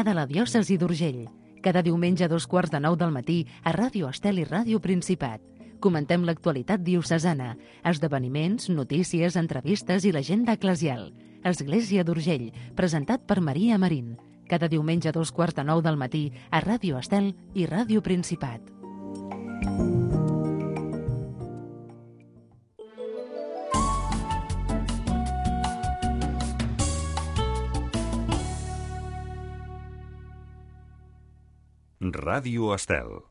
t'agrada la diòcesi d'Urgell. Cada diumenge a dos quarts de nou del matí a Ràdio Estel i Ràdio Principat. Comentem l'actualitat diocesana, esdeveniments, notícies, entrevistes i l'agenda eclesial. Església d'Urgell, presentat per Maria Marín. Cada diumenge a dos quarts de nou del matí a Ràdio Estel i Ràdio Principat. Ràdio Estel.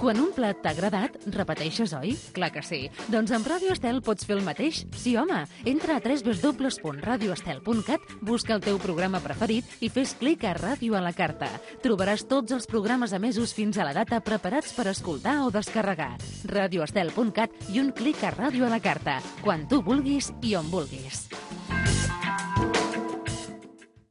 Quan un plat t'ha agradat, repeteixes, oi? Clar que sí. Doncs amb Ràdio Estel pots fer el mateix. Sí, home. Entra a www.radioestel.cat, busca el teu programa preferit i fes clic a Ràdio a la carta. Trobaràs tots els programes emesos fins a la data preparats per escoltar o descarregar. radioestel.cat i un clic a Ràdio a la carta. Quan tu vulguis i on vulguis.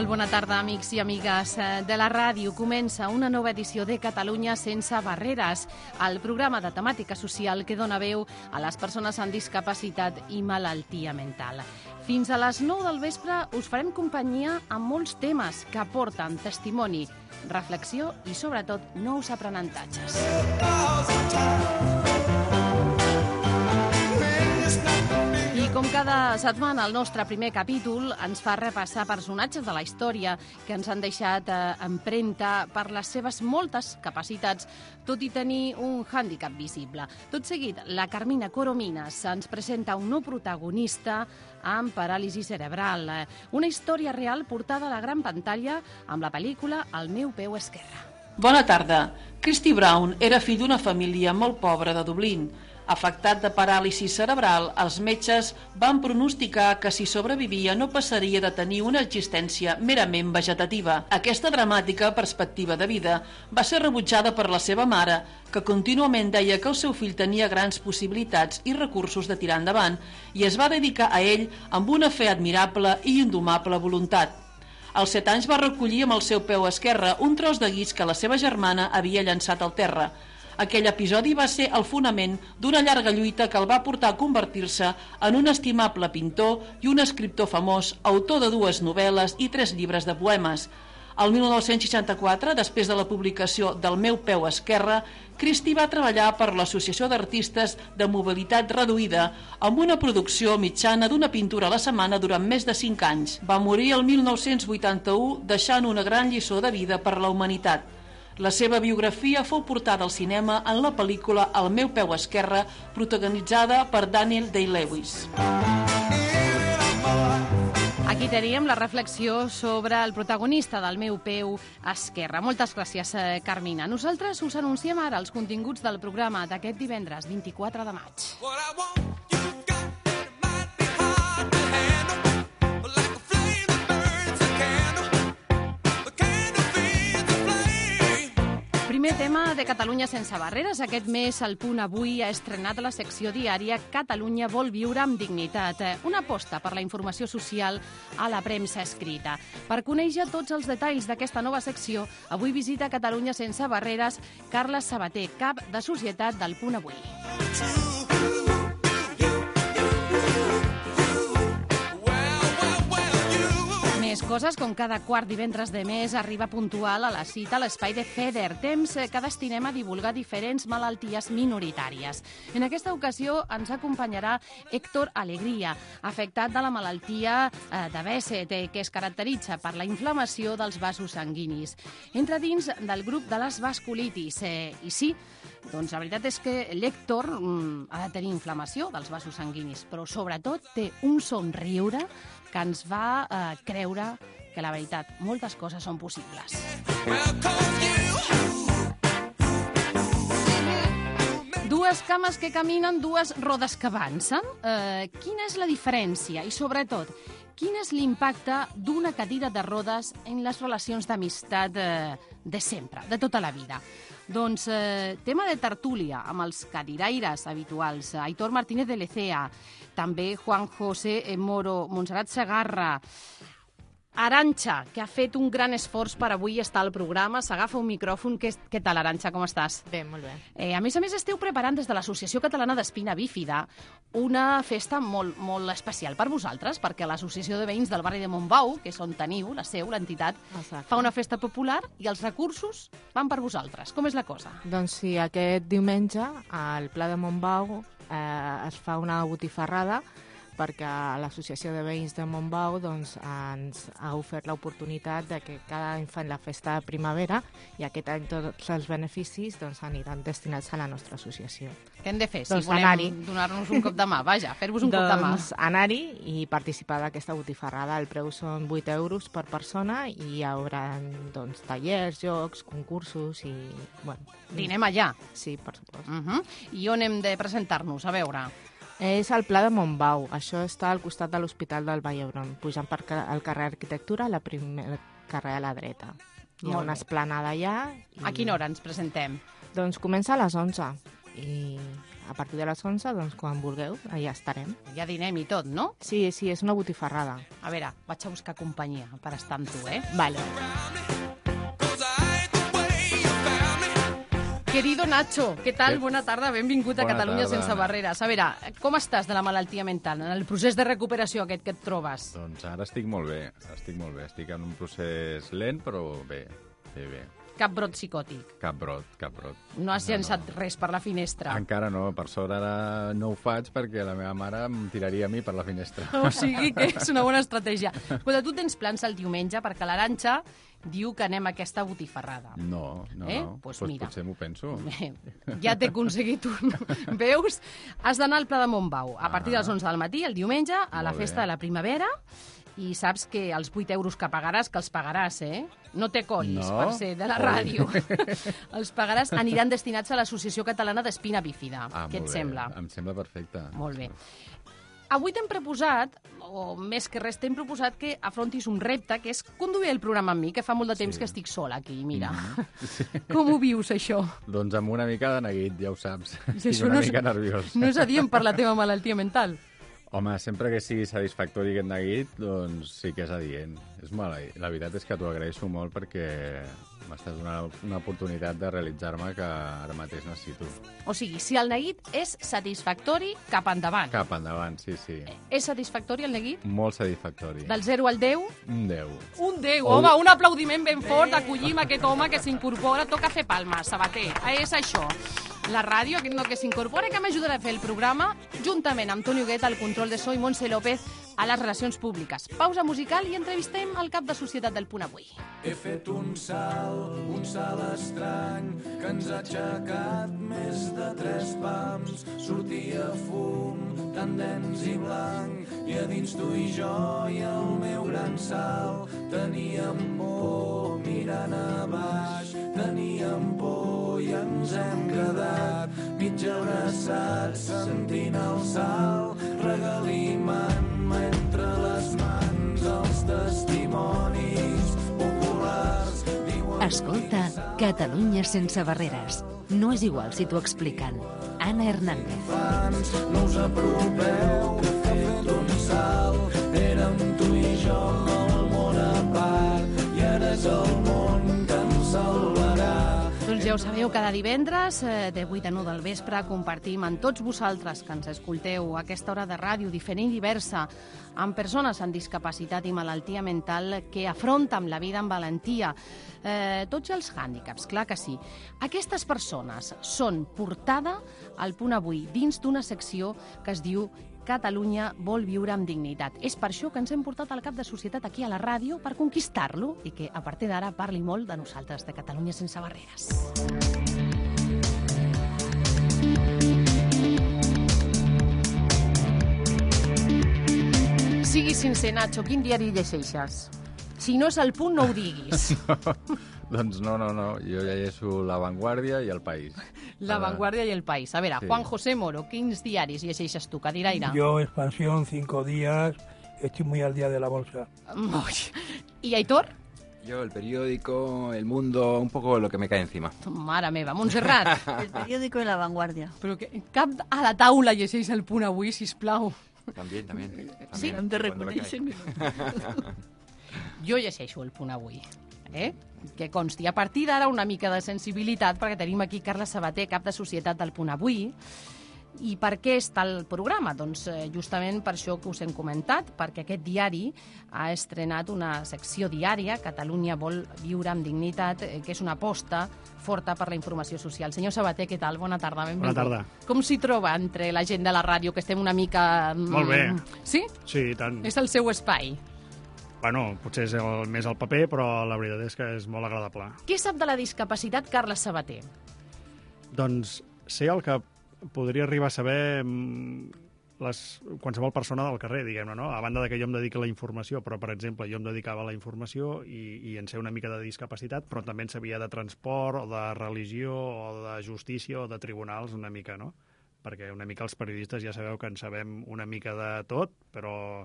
Molt bona tarda, amics i amigues eh, de la ràdio. Comença una nova edició de Catalunya sense barreres, el programa de temàtica social que dona veu a les persones amb discapacitat i malaltia mental. Fins a les 9 del vespre us farem companyia amb molts temes que aporten testimoni, reflexió i, sobretot, nous aprenentatges. Com cada setmana, el nostre primer capítol ens fa repassar personatges de la història que ens han deixat eh, empremta per les seves moltes capacitats, tot i tenir un hàndicap visible. Tot seguit, la Carmina Coromines ens presenta un nou protagonista amb paràlisi cerebral. eh, Una història real portada a la gran pantalla amb la pel·lícula El meu peu esquerre. Bona tarda. Christy Brown era fill d'una família molt pobra de Dublín. Afectat de paràlisi cerebral, els metges van pronosticar que si sobrevivia no passaria de tenir una existència merament vegetativa. Aquesta dramàtica perspectiva de vida va ser rebutjada per la seva mare, que contínuament deia que el seu fill tenia grans possibilitats i recursos de tirar endavant i es va dedicar a ell amb una fe admirable i indomable voluntat. Als set anys va recollir amb el seu peu esquerre un tros de guix que la seva germana havia llançat al terra. Aquell episodi va ser el fonament d'una llarga lluita que el va portar a convertir-se en un estimable pintor i un escriptor famós, autor de dues novel·les i tres llibres de poemes. El 1964, després de la publicació del meu peu esquerre, Christie va treballar per l'Associació d'Artistes de Mobilitat Reduïda amb una producció mitjana d'una pintura a la setmana durant més de 5 anys. Va morir el 1981 deixant una gran lliçó de vida per la humanitat. La seva biografia fou portada al cinema en la pel·lícula El meu peu esquerre, protagonitzada per Daniel Day-Lewis. Aquí teníem la reflexió sobre el protagonista del meu peu esquerre. Moltes gràcies, eh, Carmina. Nosaltres us anunciem ara els continguts del programa d'aquest divendres 24 de maig. Tema de Catalunya sense barreres. Aquest mes el Punt Avui ha estrenat la secció diària Catalunya vol viure amb dignitat. Una aposta per la informació social a la premsa escrita. Per conèixer tots els detalls d'aquesta nova secció, avui visita Catalunya sense barreres Carles Sabater, cap de Societat del Punt Avui. Més coses, com cada quart divendres de mes arriba puntual a la cita a l'espai de FEDER, temps eh, que destinem a divulgar diferents malalties minoritàries. En aquesta ocasió ens acompanyarà Héctor Alegria, afectat de la malaltia eh, de Besset, que es caracteritza per la inflamació dels vasos sanguinis. Entra dins del grup de les vasculitis, eh, i sí, doncs la veritat és que l'Héctor mm, ha de tenir inflamació dels vasos sanguinis, però sobretot té un somriure que ens va eh, creure que la veritat, moltes coses són possibles. Dues cames que caminen, dues rodes que avancen. Eh, quina és la diferència? I, sobretot, quin és l'impacte d'una cadira de rodes en les relacions d'amistat eh, de sempre, de tota la vida? Doncs eh, tema de tertúlia amb els cadiraires habituals. Aitor Martínez de Lecea, també Juan José Moro, Montserrat Segarra, Aranxa, que ha fet un gran esforç per avui estar al programa, s'agafa un micròfon. Què, què tal, Aranxa, com estàs? Bé, molt bé. Eh, a més a més, esteu preparant des de l'Associació Catalana d'Espina Bífida una festa molt, molt especial per vosaltres, perquè l'Associació de Veïns del barri de Montbau, que és on teniu la seu, l'entitat, fa una festa popular i els recursos van per vosaltres. Com és la cosa? Doncs sí, aquest diumenge al Pla de Montbau eh, es fa una botifarrada perquè l'Associació de Veïns de Montbau doncs, ens ha ofert l'oportunitat de que cada any fan la festa de primavera i aquest any tots els beneficis doncs, aniran destinats a la nostra associació. Què hem de fer? Doncs si volem donar-nos un cop de mà, vaja, fer-vos un cop de mà. doncs anar-hi i participar d'aquesta botifarrada. El preu són 8 euros per persona i hi haurà doncs, tallers, jocs, concursos i... Bueno, Dinem allà. Sí, per supost. Uh -huh. I on hem de presentar-nos? A veure. És al Pla de Montbau. Això està al costat de l'Hospital del Vall d'Hebron, pujant per el carrer Arquitectura, la primer carrer a la dreta. Hi ha Molt una esplanada allà. I... A quina hora ens presentem? Doncs comença a les 11 i a partir de les 11, doncs, quan vulgueu, allà estarem. Ja dinem i tot, no? Sí, sí, és una botifarrada. A veure, vaig a buscar companyia per estar amb tu, eh? Vale. Querido Nacho, què tal? Bona tarda, benvingut a Bona Catalunya tarda, sense barreres. A veure, com estàs de la malaltia mental, en el procés de recuperació aquest que et trobes? Doncs ara estic molt bé, estic molt bé. Estic en un procés lent, però bé, bé, bé. Cap brot psicòtic. Cap brot, cap brot. No has llançat res per la finestra. Encara no, per sort ara no ho faig perquè la meva mare em tiraria a mi per la finestra. O sigui que és una bona estratègia. Escolta, tu tens plans el diumenge perquè l'Aranxa diu que anem a aquesta botifarrada. No, no, Eh? no. Pues Pues mira. potser m'ho penso. Bé, ja t'he aconseguit un. Veus? Has d'anar al Pla de Montbau a partir de les Ah. 11 del matí, el diumenge, a la Molt bé. festa de la primavera, i saps que els 8 euros que pagaràs, que els pagaràs, eh? No te colis No? per ser de la Oi. ràdio. els pagaràs, aniran destinats a l'Associació Catalana d'Espina Bífida. Ah, Què et bé. sembla? Em sembla perfecte. Molt bé. Avui t'hem proposat, o més que res, t'hem proposat que afrontis un repte, que és conduir el programa amb mi, que fa molt de temps Sí. que estic sola aquí, mira. Mhm. Com ho vius, això? Doncs amb una mica de neguit, ja ho saps. Sí, Estic això una no és- mica nerviós. No és adient per la teva malaltia mental. Home, sempre que sigui satisfactori aquest neguit, doncs sí que és adient. És maleït. La veritat és que t'ho agraeixo molt perquè m'estàs donant una oportunitat de realitzar-me que ara mateix necessito. O sigui, si el neguit és satisfactori, cap endavant. Cap endavant, sí, sí. És satisfactori el neguit? Molt satisfactori. Del 0 al 10? Un 10. Un 10. Oh. Home, un aplaudiment ben fort. Acollim aquest home que s'incorpora. Toca fer palmes, Sabater. És això. La ràdio, aquest no que s'incorpora, que m'ajudarà a fer el programa, juntament amb Toni Huguet al control de so i Montse López a les relacions públiques. Pausa musical i entrevistem el cap de societat del Punt Avui. He fet un salt, un salt estrany, que ens ha aixecat més de tres pams. Sortia fum, tan dens i blanc, i a dins tu i jo i el meu gran salt. Teníem por mirant a baix, teníem por i ens hem quedat mig abraçats, sentint el salt, les mans els testimonis populars. Escolta, Catalunya sense barreres. No és igual si t'ho expliquen. Anna Hernández. no us apropeu, ja ho sabeu, cada divendres eh, de 8 a 9 del vespre compartim amb tots vosaltres que ens escolteu aquesta hora de ràdio diferent i diversa amb persones amb discapacitat i malaltia mental que afronten la vida amb valentia. Eh, tots els hàndicaps, clar que sí. Aquestes persones són portada al punt avui dins d'una secció que es diu Catalunya vol viure amb dignitat. És per això que ens hem portat al cap de societat aquí a la ràdio per conquistar-lo i que a partir d'ara parli molt de nosaltres, de Catalunya sense barreres. Sigui sincer, Nacho, quin diari llegeixes? Si no és el punt, no ho diguis. doncs no, no, no. Jo llegeixo La Vanguardia i El País. La Ara- Vanguardia i El País. A veure, Sí. Juan José Moro, quins diaris llegeixes tu, Cadiraire? Yo, expansión, cinco días. Estoy muy al día de la bolsa. I Aitor? Yo, el periódico, el mundo, un poco lo que me cae encima. Mare meva, Montserrat. El periódico de La Vanguardia. Però que cap a la taula llegeix el punt avui, sisplau. También, también. Sí, también, Hem de reconèixer. Jo llegeixo el punt avui. Eh? Que consti a partir d'ara una mica de sensibilitat, perquè tenim aquí Carla Sabater, cap de Societat del Punt Avui, i per què està el programa? Doncs eh, justament per això que us hem comentat, perquè aquest diari ha estrenat una secció diària, Catalunya vol viure amb dignitat, eh, que és una aposta forta per la informació social. Senyor Sabater, què tal? Bona tarda, benvingut. tarda. Com s'hi troba entre la gent de la ràdio, que estem una mica... mm, Molt bé. Sí? Sí, i tant. És el seu espai. Bueno, potser és el, més el paper, però la veritat és que és molt agradable. Què sap de la discapacitat Carles Sabater? Doncs sé el que podria arribar a saber mm, les, qualsevol persona del carrer, diguem-ne, no? A banda de que jo em dedico a la informació, però, per exemple, jo em dedicava a la informació i, i en sé una mica de discapacitat, però també en sabia de transport, o de religió, o de justícia, o de tribunals, una mica, no? Perquè una mica els periodistes ja sabeu que en sabem una mica de tot, però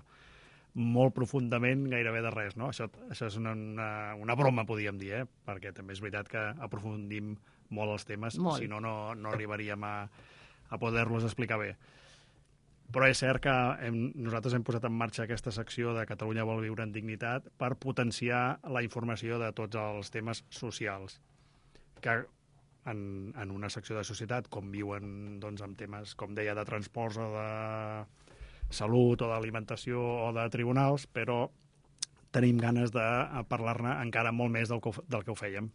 molt profundament gairebé de res, no? Això, això és una, una, una broma, podríem dir, eh? Perquè també és veritat que aprofundim molt els temes, Molt. si no, no, no arribaríem a, a poder-los explicar bé. Però és cert que hem, nosaltres hem posat en marxa aquesta secció de Catalunya vol viure en dignitat per potenciar la informació de tots els temes socials que en, en una secció de societat com viuen doncs, amb temes, com deia, de transports o de salut o d'alimentació o de tribunals, però tenim ganes de parlar-ne encara molt més del que, ho- del que ho fèiem.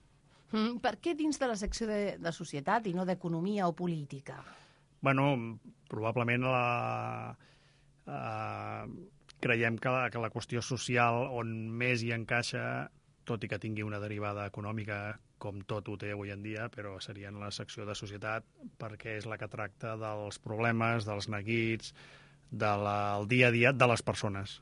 Mm, per què dins de la secció de, de societat i no d'economia o política? bueno, probablement la, eh, creiem que la, que la qüestió social on més hi encaixa, tot i que tingui una derivada econòmica com tot ho té avui en dia, però seria en la secció de societat perquè és la que tracta dels problemes, dels neguits, del de dia a dia de les persones.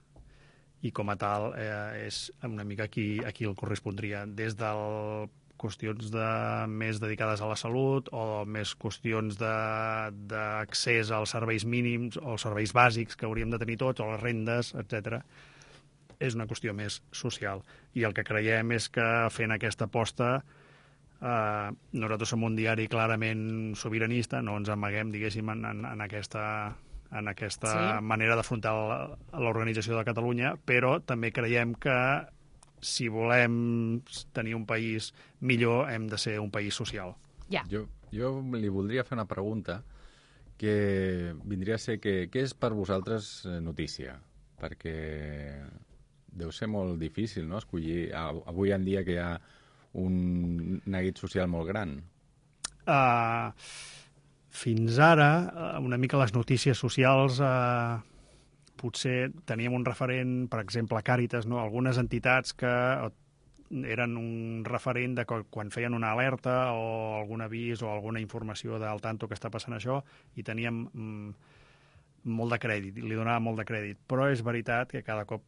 I com a tal eh, és una mica aquí, aquí el correspondria, des del qüestions de, més dedicades a la salut o més qüestions de- d'accés als serveis mínims o als serveis bàsics que hauríem de tenir tots, o les rendes, etc. És una qüestió més social. I el que creiem és que fent aquesta aposta eh, nosaltres som un diari clarament sobiranista, no ens amaguem, diguéssim, en, en, en aquesta en aquesta Sí. manera d'afrontar la- l'organització de Catalunya, però també creiem que si volem tenir un país millor, hem de ser un país social. Ja. Jo, jo li voldria fer una pregunta que vindria a ser que què és per vosaltres eh, notícia? Perquè deu ser molt difícil, no?, escollir a- avui en dia que hi ha un neguit social molt gran. Uh, fins ara, eh, una mica les notícies socials, uh, potser teníem un referent, per exemple, Càritas, no? algunes entitats que eren un referent de quan feien una alerta o algun avís o alguna informació del tanto que està passant això, i teníem mm, molt de crèdit, li donava molt de crèdit. Però és veritat que cada cop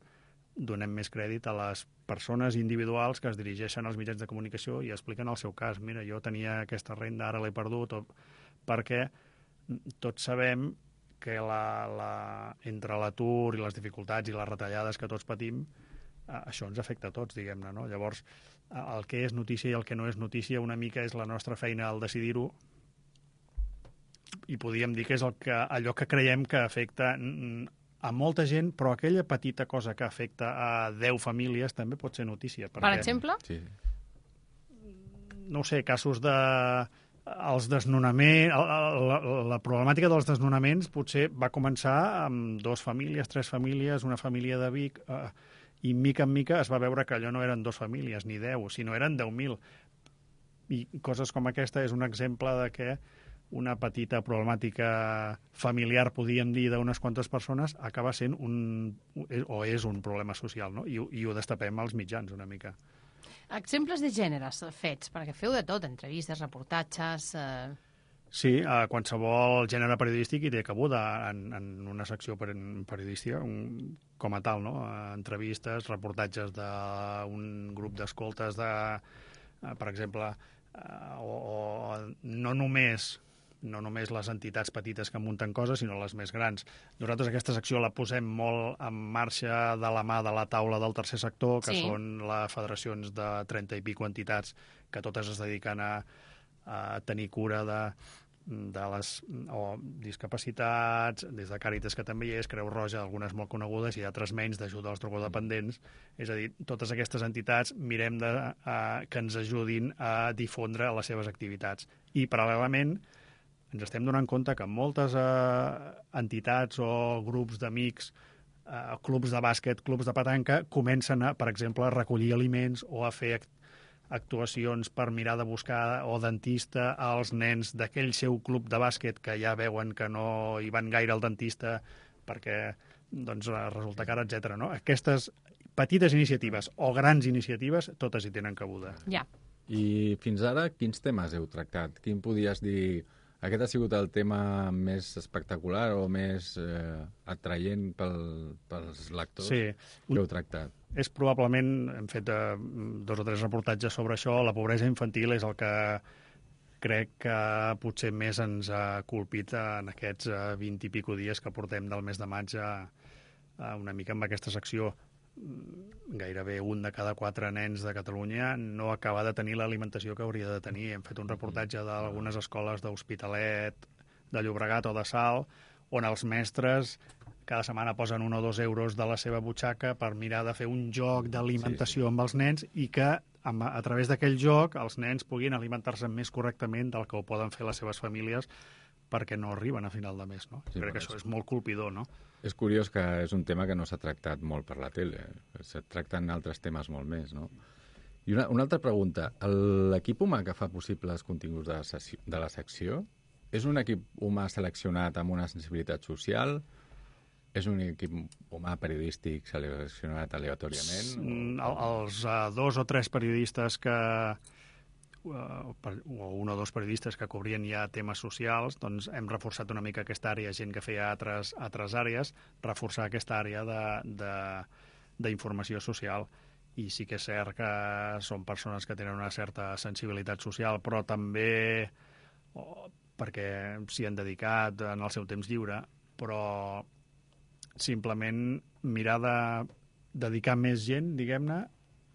donem més crèdit a les persones individuals que es dirigeixen als mitjans de comunicació i expliquen el seu cas. Mira, jo tenia aquesta renda, ara l'he perdut, o... perquè tots sabem que la, la, entre l'atur i les dificultats i les retallades que tots patim, eh, això ens afecta a tots, diguem-ne, no? Llavors, eh, el que és notícia i el que no és notícia una mica és la nostra feina al decidir-ho i podríem dir que és el que, allò que creiem que afecta a molta gent, però aquella petita cosa que afecta a 10 famílies també pot ser notícia. Per exemple? Sí. no ho sé, casos de els desnonaments, la, la, la problemàtica dels desnonaments potser va començar amb dues famílies, tres famílies, una família de Vic, eh, i mica en mica es va veure que allò no eren dues famílies ni deu, sinó eren 10.000. I coses com aquesta és un exemple de que una petita problemàtica familiar, podíem dir, d'unes quantes persones, acaba sent un, o és un problema social, no? I, i ho destapem als mitjans una mica. Exemples de gèneres fets, perquè feu de tot, entrevistes, reportatges... Eh... Sí, a qualsevol gènere periodístic hi té cabuda en, en una secció per, periodística un, com a tal, no? Entrevistes, reportatges d'un grup d'escoltes de, eh, per exemple, eh, o, o no només no només les entitats petites que munten coses, sinó les més grans. Nosaltres aquesta secció la posem molt en marxa de la mà de la taula del tercer sector, que Sí. són les federacions de 30 i pico entitats que totes es dediquen a, a tenir cura de, de les o discapacitats, des de Càritas, que també hi és, Creu Roja, algunes molt conegudes, i altres menys, d'ajuda als drogodependents. És a dir, totes aquestes entitats mirem de, a, que ens ajudin a difondre les seves activitats. I, paral·lelament, ens estem donant compte que moltes eh, entitats o grups d'amics, eh, clubs de bàsquet, clubs de petanca, comencen, a, per exemple, a recollir aliments o a fer act actuacions per mirar de buscar o dentista als nens d'aquell seu club de bàsquet que ja veuen que no hi van gaire al dentista perquè doncs, eh, resulta car, etc. No? Aquestes petites iniciatives o grans iniciatives, totes hi tenen cabuda. Ja. I fins ara, quins temes heu tractat? Quin podies dir... Aquest ha sigut el tema més espectacular o més eh, atraient pel, pels lectors Sí. que heu tractat? és probablement, hem fet eh, dos o tres reportatges sobre això, la pobresa infantil és el que crec que potser més ens ha colpit en aquests eh, 20 i pico dies que portem del mes de maig a, a una mica amb aquesta secció. Mm, Gairebé un de cada quatre nens de Catalunya no acaba de tenir l'alimentació que hauria de tenir. Hem fet un reportatge d'algunes escoles d'Hospitalet, de Llobregat o de Sal, on els mestres cada setmana posen un o dos euros de la seva butxaca per mirar de fer un joc d'alimentació sí, sí. amb els nens i que amb, a través d'aquell joc els nens puguin alimentar-se més correctament del que ho poden fer les seves famílies perquè no arriben a final de mes. No? Sí, Crec que això és molt colpidor. No? És curiós que és un tema que no s'ha tractat molt per la tele. Se tracten altres temes molt més, no? I una, una altra pregunta. El- L'equip humà que fa possible els continguts de la, sessió, de la secció és un equip humà seleccionat amb una sensibilitat social? És un equip humà periodístic seleccionat aleatòriament? Mm, el- Els uh, dos o tres periodistes que uh, per- o un o dos periodistes que cobrien ja temes socials, doncs hem reforçat una mica aquesta àrea, gent que feia altres, altres àrees, reforçar aquesta àrea d'informació social. I sí que és cert que són persones que tenen una certa sensibilitat social, però també o, perquè s'hi han dedicat en el seu temps lliure, però simplement mirar de dedicar més gent, diguem-ne,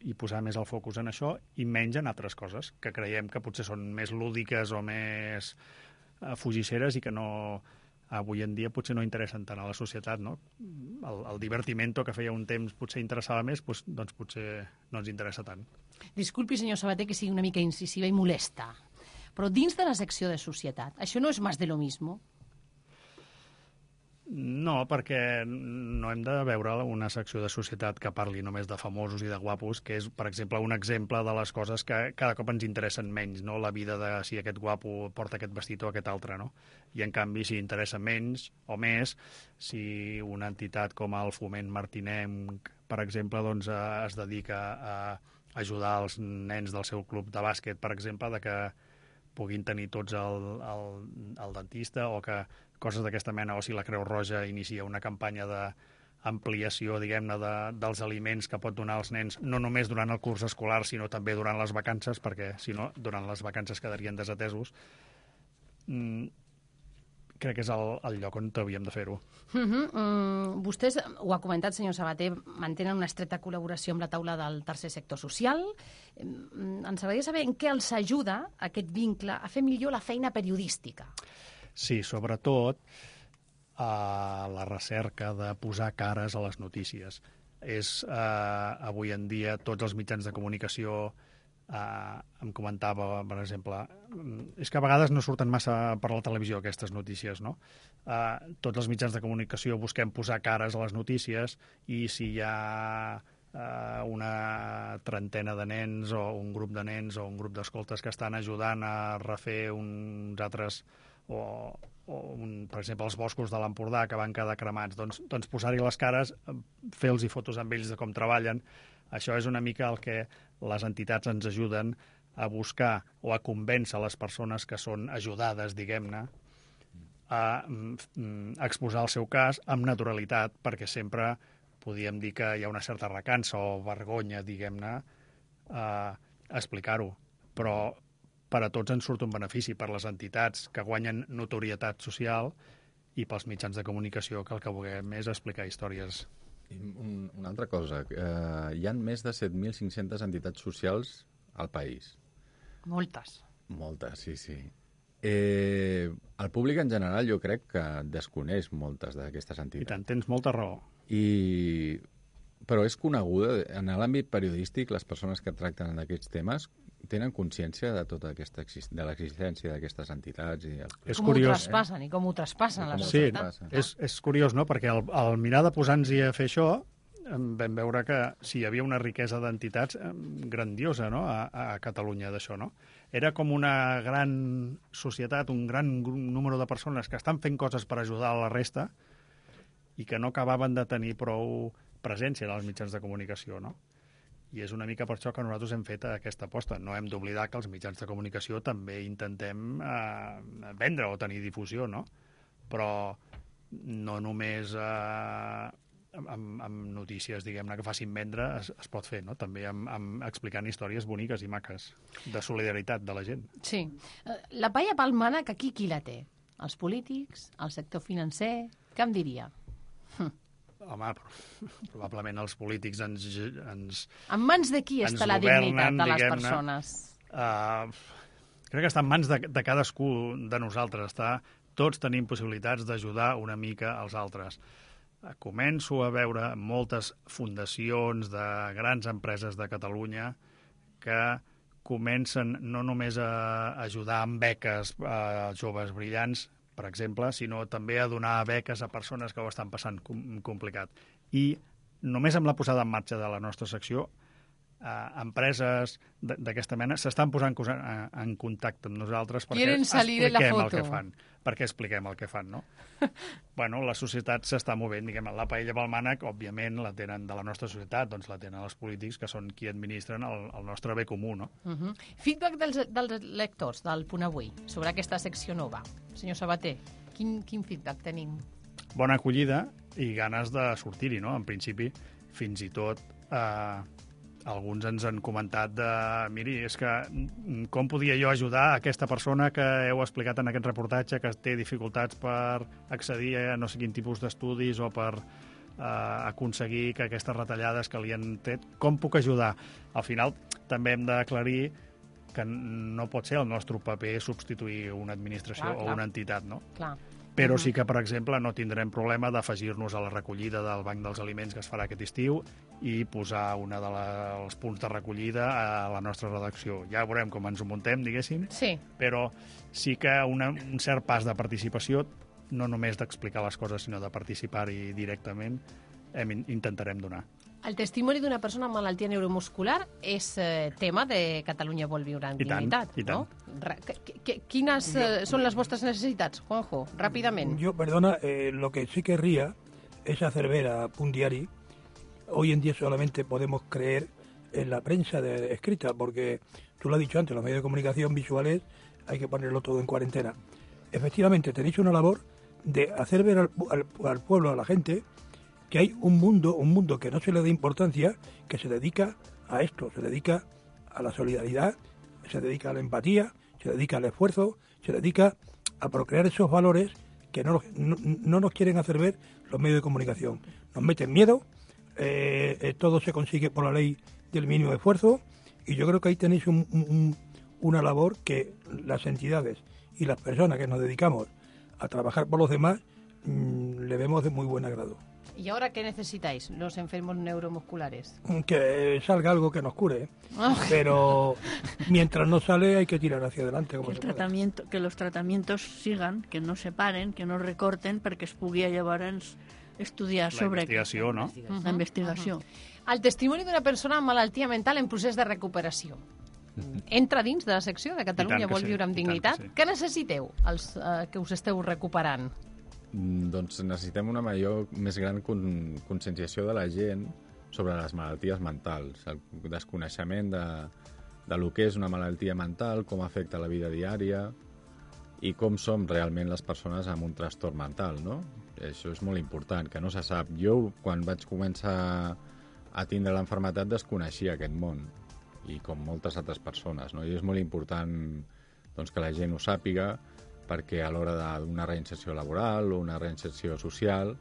i posar més el focus en això i menys en altres coses, que creiem que potser són més lúdiques o més eh, fugisseres i que no avui en dia potser no interessen tant a la societat, no? El, el divertimento que feia un temps potser interessava més, doncs, doncs potser no ens interessa tant. Disculpi, senyor Sabater, que sigui una mica incisiva i molesta, però dins de la secció de societat, això no és més de lo mismo? No, perquè no hem de veure una secció de societat que parli només de famosos i de guapos, que és, per exemple, un exemple de les coses que cada cop ens interessen menys, no? la vida de si aquest guapo porta aquest vestit o aquest altre. No? I, en canvi, si interessa menys o més, si una entitat com el Foment Martinenc, per exemple, doncs, eh, es dedica a ajudar els nens del seu club de bàsquet, per exemple, de que puguin tenir tots el, el, el dentista o que coses d'aquesta mena, o si la Creu Roja inicia una campanya de ampliació, diguem-ne, de, dels aliments que pot donar als nens, no només durant el curs escolar, sinó també durant les vacances, perquè, si no, durant les vacances quedarien desatesos. Mm, crec que és el, el lloc on havíem de fer-ho. Uh -huh. mm, vostès, ho ha comentat, senyor Sabater, mantenen una estreta col·laboració amb la taula del tercer sector social. Mm, Ens agradaria saber en què els ajuda aquest vincle a fer millor la feina periodística. Sí, sobretot a la recerca de posar cares a les notícies. És, eh, avui en dia, tots els mitjans de comunicació eh, em comentava, per exemple, mm, és que a vegades no surten massa per la televisió aquestes notícies, no? Eh, tots els mitjans de comunicació busquem posar cares a les notícies i si hi ha eh, una trentena de nens o un grup de nens o un grup d'escoltes que estan ajudant a refer uns altres o, o un, per exemple, els boscos de l'Empordà que van quedar cremats, doncs, doncs posar-hi les cares, fer-los fotos amb ells de com treballen, això és una mica el que les entitats ens ajuden a buscar o a convèncer les persones que són ajudades, diguem-ne, a, mm, a exposar el seu cas amb naturalitat, perquè sempre podíem dir que hi ha una certa recança o vergonya, diguem-ne, a explicar-ho. Però per a tots ens surt un benefici, per les entitats que guanyen notorietat social i pels mitjans de comunicació que el que vulguem és explicar històries. I un, una altra cosa, eh, hi han més de 7.500 entitats socials al país. Moltes. Moltes, sí, sí. Eh, el públic en general jo crec que desconeix moltes d'aquestes I entitats. tant, tens molta raó. I... Però és coneguda, en l'àmbit periodístic, les persones que tracten d'aquests temes tenen consciència de tota aquesta de l'existència d'aquestes entitats. I el... És com curiós, ho traspassen i com ho traspassen la ho Sí, societat. és, és curiós, no?, perquè al, al mirar de posar-nos-hi a fer això vam veure que sí, hi havia una riquesa d'entitats grandiosa no? a, a Catalunya d'això. No? Era com una gran societat, un gran número de persones que estan fent coses per ajudar a la resta i que no acabaven de tenir prou presència en els mitjans de comunicació. No? I és una mica per això que nosaltres hem fet aquesta aposta. No hem d'oblidar que els mitjans de comunicació també intentem eh, vendre o tenir difusió, no? Però no només eh, amb, amb notícies, diguem-ne, que facin vendre es, es pot fer, no? També amb, amb explicant històries boniques i maques de solidaritat de la gent. Sí. Eh, La paella pel mànec, aquí qui la té? Els polítics? El sector financer? Què em diria? Home, probablement els polítics ens... ens En mans de qui està la dignitat de les persones? Uh, crec que està en mans de, de cadascú de nosaltres. Està, tots tenim possibilitats d'ajudar una mica als altres. Eh, Començo a veure moltes fundacions de grans empreses de Catalunya que comencen no només a ajudar amb beques a joves brillants, per exemple, sinó també a donar beques a persones que ho estan passant com complicat. I només amb la posada en marxa de la nostra secció eh, empreses d'aquesta mena s'estan posant en contacte amb nosaltres perquè Quieren salir expliquem el que fan, perquè expliquem el que fan, no? bueno, la societat s'està movent, diguem, la paella pel mànec, òbviament, la tenen de la nostra societat, doncs la tenen els polítics, que són qui administren el, el nostre bé comú, no? Uh -huh. Feedback dels, dels lectors del Punt Avui sobre aquesta secció nova. Senyor Sabater, quin, quin feedback tenim? bona acollida i ganes de sortir-hi, no? En principi, fins i tot eh, alguns ens han comentat de miri, és que mm, com podia jo ajudar a aquesta persona que heu explicat en aquest reportatge que té dificultats per accedir a no sé quin tipus d'estudis o per eh, aconseguir que aquestes retallades que li han tret, com puc ajudar? Al final també hem d'aclarir que no pot ser el nostre paper substituir una administració Clar, o clar. una entitat, no? Clar. Però sí que, per exemple, no tindrem problema d'afegir-nos a la recollida del Banc dels Aliments que es farà aquest estiu i posar un dels punts de recollida a la nostra redacció. Ja veurem com ens ho muntem, diguéssim, Sí. però sí que una, un cert pas de participació, no només d'explicar les coses, sinó de participar-hi directament, hem, intentarem donar. El testimoni d'una persona amb malaltia neuromuscular és eh, tema de Catalunya vol viure en I tant, dignitat, i tant. no? Quines eh, són les vostres necessitats, Juanjo? Ràpidament. Yo, perdona, eh, lo que sí querría es hacer ver a Pundiari, hoy en día solamente podemos creer en la prensa de- escrita, porque tú lo has dicho antes, los medios de comunicación visuales hay que ponerlo todo en cuarentena. Efectivamente, tenéis una labor de hacer ver al, al- al pueblo, a la gente, que hay un mundo, un mundo que no se le da importancia, que se dedica a esto, se dedica a la solidaridad, se dedica a la empatía, se dedica al esfuerzo, se dedica a procrear esos valores que no, no, no nos quieren hacer ver los medios de comunicación. Nos meten miedo, eh, eh, todo se consigue por la ley del mínimo esfuerzo y yo creo que ahí tenéis un- un- un- una labor que las entidades y las personas que nos dedicamos a trabajar por los demás mm, le vemos de muy buen agrado. ¿Y ahora qué necesitáis, los enfermos neuromusculares? Que salga algo que nos cure, Ah. pero mientras no sale hay que tirar hacia adelante. Como Que, el se tratamiento, que los tratamientos sigan, que no se paren, que no recorten, perquè es pugui llavors estudiar La sobre... investigació, no? La investigació. El testimoni d'una persona amb malaltia mental en procés de recuperació. Entra dins de la secció de Catalunya vol sí, viure amb dignitat. sí. Què necessiteu, els eh, que us esteu recuperant? Mm, Doncs necessitem una major, més gran con conscienciació de la gent sobre les malalties mentals, el desconeixement de, de lo que és una malaltia mental, com afecta la vida diària i com som realment les persones amb un trastorn mental, no? Això és molt important, que no se sap. Jo, quan vaig començar a tindre l'enfermetat, desconeixia aquest món. i com moltes altres persones. No? I és molt important doncs, que la gent ho sàpiga perquè a l'hora de- d'una reinserció laboral o una reinserció social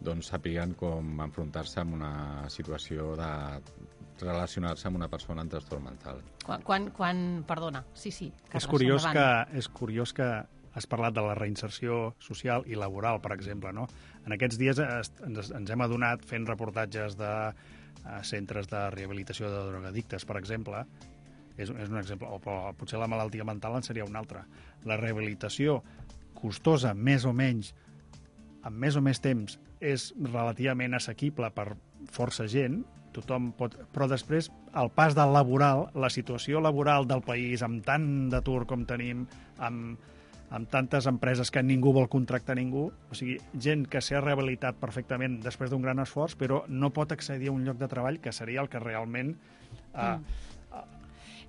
doncs sàpiguen com enfrontar-se amb una situació de relacionar-se amb una persona amb trastorn mental. Quan, quan, quan... Perdona, sí, sí. És Carles, curiós, que, és curiós que has parlat de la reinserció social i laboral, per exemple. No? En aquests dies es, ens, ens hem adonat fent reportatges de eh, centres de rehabilitació de drogadictes, per exemple, és, és un exemple, o però potser la malaltia mental en seria un altre. La rehabilitació costosa, més o menys, amb més o més temps, és relativament assequible per força gent, tothom pot... Però després, el pas del laboral, la situació laboral del país, amb tant d'atur com tenim, amb, amb tantes empreses que ningú vol contractar ningú, o sigui, gent que s'ha rehabilitat perfectament després d'un gran esforç, però no pot accedir a un lloc de treball que seria el que realment eh,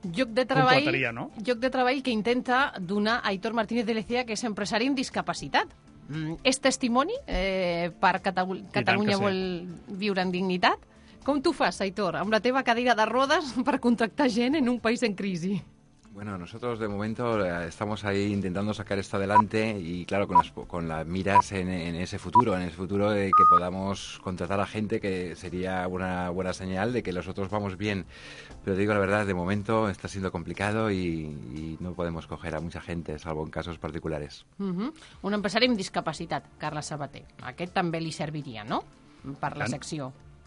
Lloc de treball, no? lloc de treball que intenta donar Aitor Martínez de Lecea, que és empresari amb discapacitat. Mm, és testimoni eh, per Catalu Catalunya que sí. vol viure en dignitat? Com tu fas, Aitor, amb la teva cadira de rodes per contractar gent en un país en crisi? Bueno, nosotros de momento eh, estamos ahí intentando sacar esto adelante y claro, con las, con las miras en, en ese futuro, en ese futuro de que podamos contratar a gente que sería una buena señal de que nosotros vamos bien. Pero te digo la verdad, de momento está siendo complicado y, y no podemos coger a mucha gente, salvo en casos particulares. Uh -huh. Un empresari amb discapacitat, Carles Sabater. Aquest també li serviria, no?, per la Tant.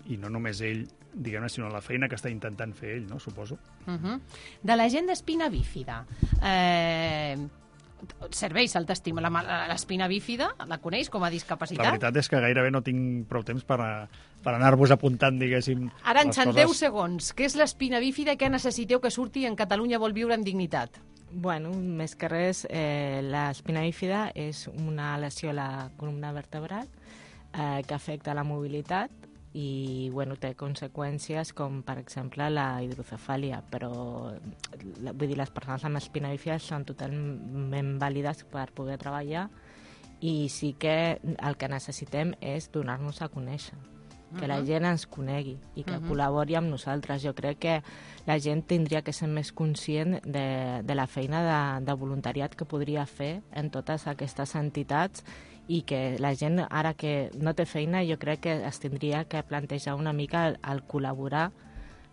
I no només ell, diguem-ne, sinó la feina que està intentant fer ell, no? suposo. Uh -huh. De la gent d'espina bífida. Eh, serveix el testimoni. La L'espina bífida, la coneix com a La discapacitat? veritat és que gairebé no tinc prou temps per, a- per anar-vos apuntant, diguéssim, Ara en 10 coses. segons. Què és l'espina bífida i què necessiteu que surti en Catalunya vol viure en dignitat? Bueno, més que res, eh, l'espina bífida és una lesió a la columna vertebral eh, que afecta la mobilitat i bueno, té conseqüències com, per exemple, la hidrocefàlia, però la, vull dir, les persones amb espina bífida són totalment vàlides per poder treballar i sí que el que necessitem és donar-nos a conèixer que la Mhm. gent ens conegui i que Mhm. col·labori amb nosaltres. Jo crec que la gent tindria que ser més conscient de, de la feina de, de voluntariat que podria fer en totes aquestes entitats i que la gent, ara que no té feina, jo crec que es tindria que plantejar una mica el, el col·laborar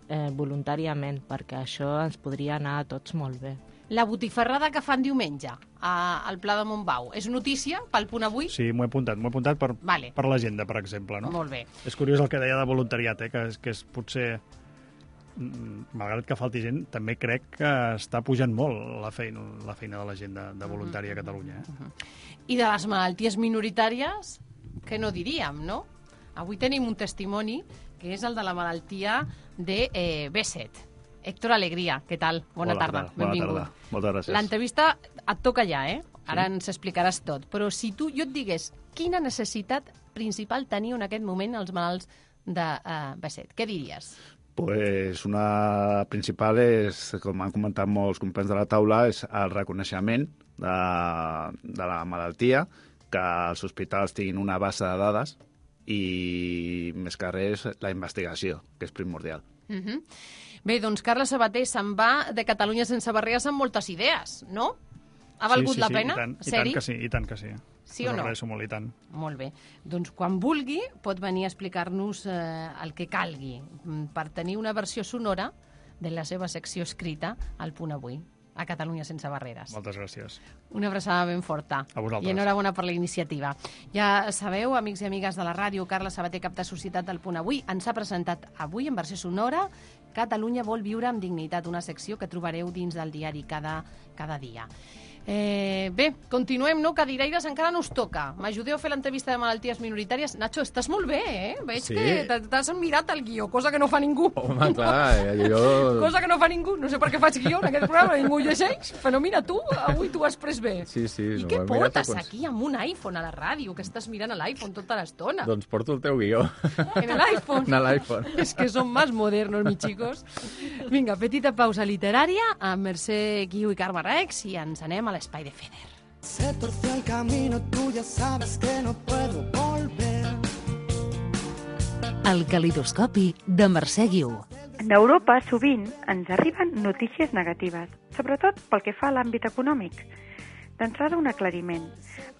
eh, voluntàriament, perquè això ens podria anar a tots molt bé. La botifarrada que fan diumenge a, al Pla de Montbau. És notícia pel punt avui? Sí, m'ho he apuntat, m'ho he apuntat per, Vale. per l'agenda, per exemple. No? Molt bé. És curiós el que deia de voluntariat, eh? que, és, que és potser, malgrat que falti gent, també crec que està pujant molt la feina, la feina de la gent de, de voluntari a Catalunya. Eh? I de les malalties minoritàries, què no diríem, no? Avui tenim un testimoni que és el de la malaltia de eh, B7. Héctor Alegria, què tal? Bona Hola, tarda? Bona benvingut. tarda. Moltes gràcies. L'entrevista et toca ja, eh? Ara ens explicaràs tot. Però si tu, jo et digués, quina necessitat principal teniu en aquest moment els malalts de uh, B7? Què diries? Pues una principal és, com han comentat molts companys de la taula, és el reconeixement de, de la malaltia, que els hospitals tinguin una base de dades i, més que res, la investigació, que és primordial. Uh -huh. Bé, doncs Carles Sabater se'n va de Catalunya sense barreres amb moltes idees, no? Ha valgut sí, sí, la sí, pena? I tant, i tant que sí, i tant que sí. Sí o no? Res, molt, i tant. Molt bé. Doncs quan vulgui pot venir a explicar-nos eh, el que calgui mm, per tenir una versió sonora de la seva secció escrita al punt avui, a Catalunya sense barreres. Moltes gràcies. Una abraçada ben forta. A vosaltres. I enhorabona per la iniciativa. Ja sabeu, amics i amigues de la ràdio, Carles Sabater, cap de Societat del Punt Avui, ens ha presentat avui en versió sonora Catalunya vol viure amb dignitat, una secció que trobareu dins del diari cada, cada dia. Eh, bé, continuem, no? Cadiraires encara no us toca. M'ajudeu a fer l'entrevista de malalties minoritàries. Nacho, estàs molt bé, eh? Veig Sí. que t'has mirat el guió, cosa que no fa ningú. Home, clar, eh, jo... Cosa que no fa ningú. No sé per què faig guió en aquest programa, ningú llegeix. Però mira, tu, avui t'ho has pres bé. Sí, sí. I no, què portes cons- aquí amb un iPhone a la ràdio, que estàs mirant l'iPhone tota l'estona? Doncs porto el teu guió. En l'iPhone. En l'iPhone. Es que son más modernos, mis chicos. Vinga, petita pausa literària amb Mercè Guiu i Carme Rex i ens anem a l'espai de Feder. Se torció el camino, tú ya sabes que no puedo volver. El calidoscopi de Mercè Guiu. D'Europa sovint ens arriben notícies negatives, sobretot pel que fa a l'àmbit econòmic. D'entrada, un aclariment.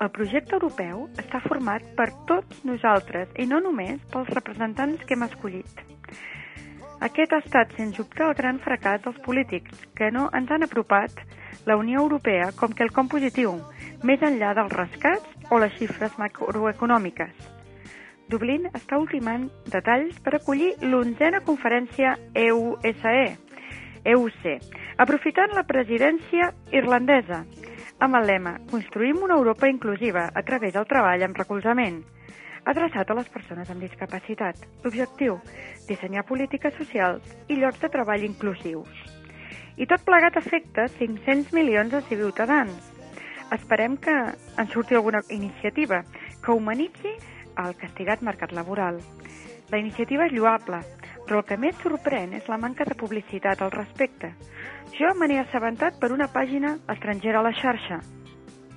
El projecte europeu està format per tots nosaltres i no només pels representants que hem escollit. Aquest ha estat, sens dubte, el gran fracàs dels polítics, que no ens han apropat la Unió Europea com quelcom positiu, més enllà dels rescats o les xifres macroeconòmiques. Dublín està ultimant detalls per acollir l'onzena conferència EUSE, EUC, aprofitant la presidència irlandesa, amb el lema Construïm una Europa inclusiva a través del treball amb recolzament, adreçat a les persones amb discapacitat. L'objectiu, dissenyar polítiques socials i llocs de treball inclusius. I tot plegat afecta 500 milions de ciutadans. Esperem que en surti alguna iniciativa que humanitzi el castigat mercat laboral. La iniciativa és lloable, però el que més sorprèn és la manca de publicitat al respecte. Jo me n'he assabentat per una pàgina estrangera a la xarxa.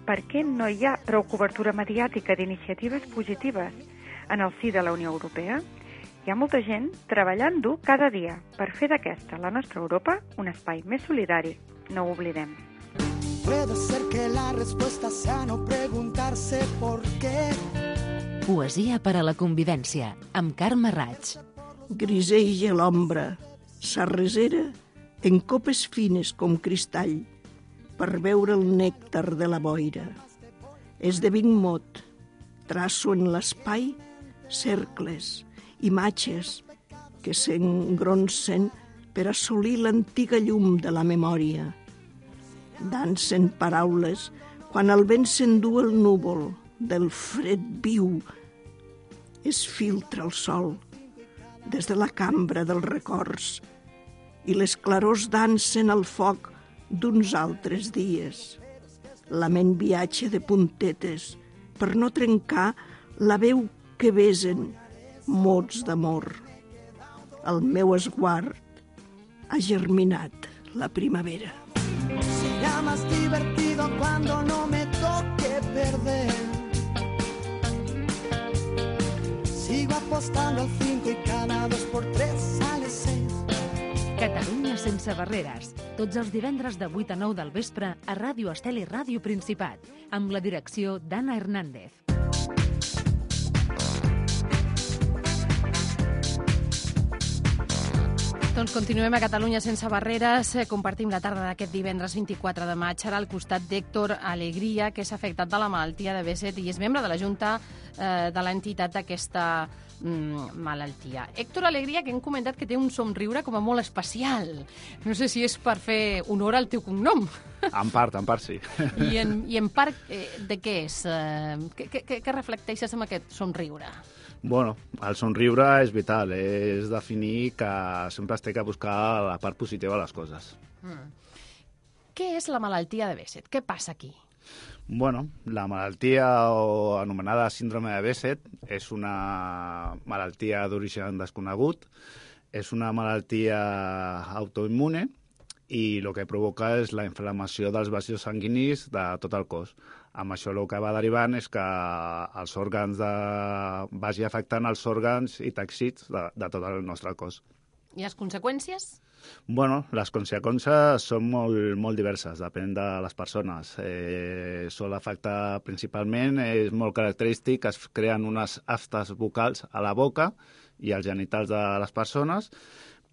Per què no hi ha prou cobertura mediàtica d'iniciatives positives en el si de la Unió Europea? Hi ha molta gent treballant dur cada dia per fer d'aquesta, la nostra Europa, un espai més solidari. No ho oblidem. Puede ser que la respuesta sea no preguntarse por qué. Poesia per a la convivència, amb Carme Raig. Griseix l'ombra, s'arresera en copes fines com cristall per veure el nèctar de la boira. Esdevinc mot, traço en l'espai cercles, imatges que s'engronsen per assolir l'antiga llum de la memòria. Dansen paraules quan el vent s'endú el núvol del fred viu. Es filtra el sol des de la cambra dels records i les clarors dansen al foc d'uns altres dies. La ment viatge de puntetes per no trencar la veu que besen mots d'amor. El meu esguard ha germinat la primavera. Será más divertido cuando no me toque perder. Sigo apostando al 5 y cada 2 por 3 sale 6. Catalunya sense barreres. Tots els divendres de 8 a 9 del vespre a Ràdio Estel i Ràdio Principat, amb la direcció d'Anna Hernández. Doncs continuem a Catalunya sense barreres. Eh, Compartim la tarda d'aquest divendres 24 de maig ara al costat d'Héctor Alegria, que és afectat de la malaltia de B7 i és membre de la Junta eh, de l'entitat d'aquesta mm, malaltia. Héctor Alegria, que hem comentat que té un somriure com a molt especial. No sé si és per fer honor al teu cognom. En part, en part sí. I en, i en part, eh, de què és? Eh, què, què, què reflecteixes amb aquest somriure? Bueno, el somriure és vital, és definir que sempre es té que buscar la part positiva de les coses. Mm. Què és la malaltia de Besset? Què passa aquí? Bueno, la malaltia o anomenada síndrome de Besset és una malaltia d'origen desconegut, és una malaltia autoimmune i el que provoca és la inflamació dels vasos sanguinis de tot el cos. Amb això el que va derivant és que els òrgans de... vagi afectant els òrgans i teixits de, de tot el nostre cos. I les conseqüències? Bueno, les conseqüències són molt, molt diverses, depèn de les persones. Eh, sol afectar principalment, és molt característic, es creen unes aftes vocals a la boca i als genitals de les persones,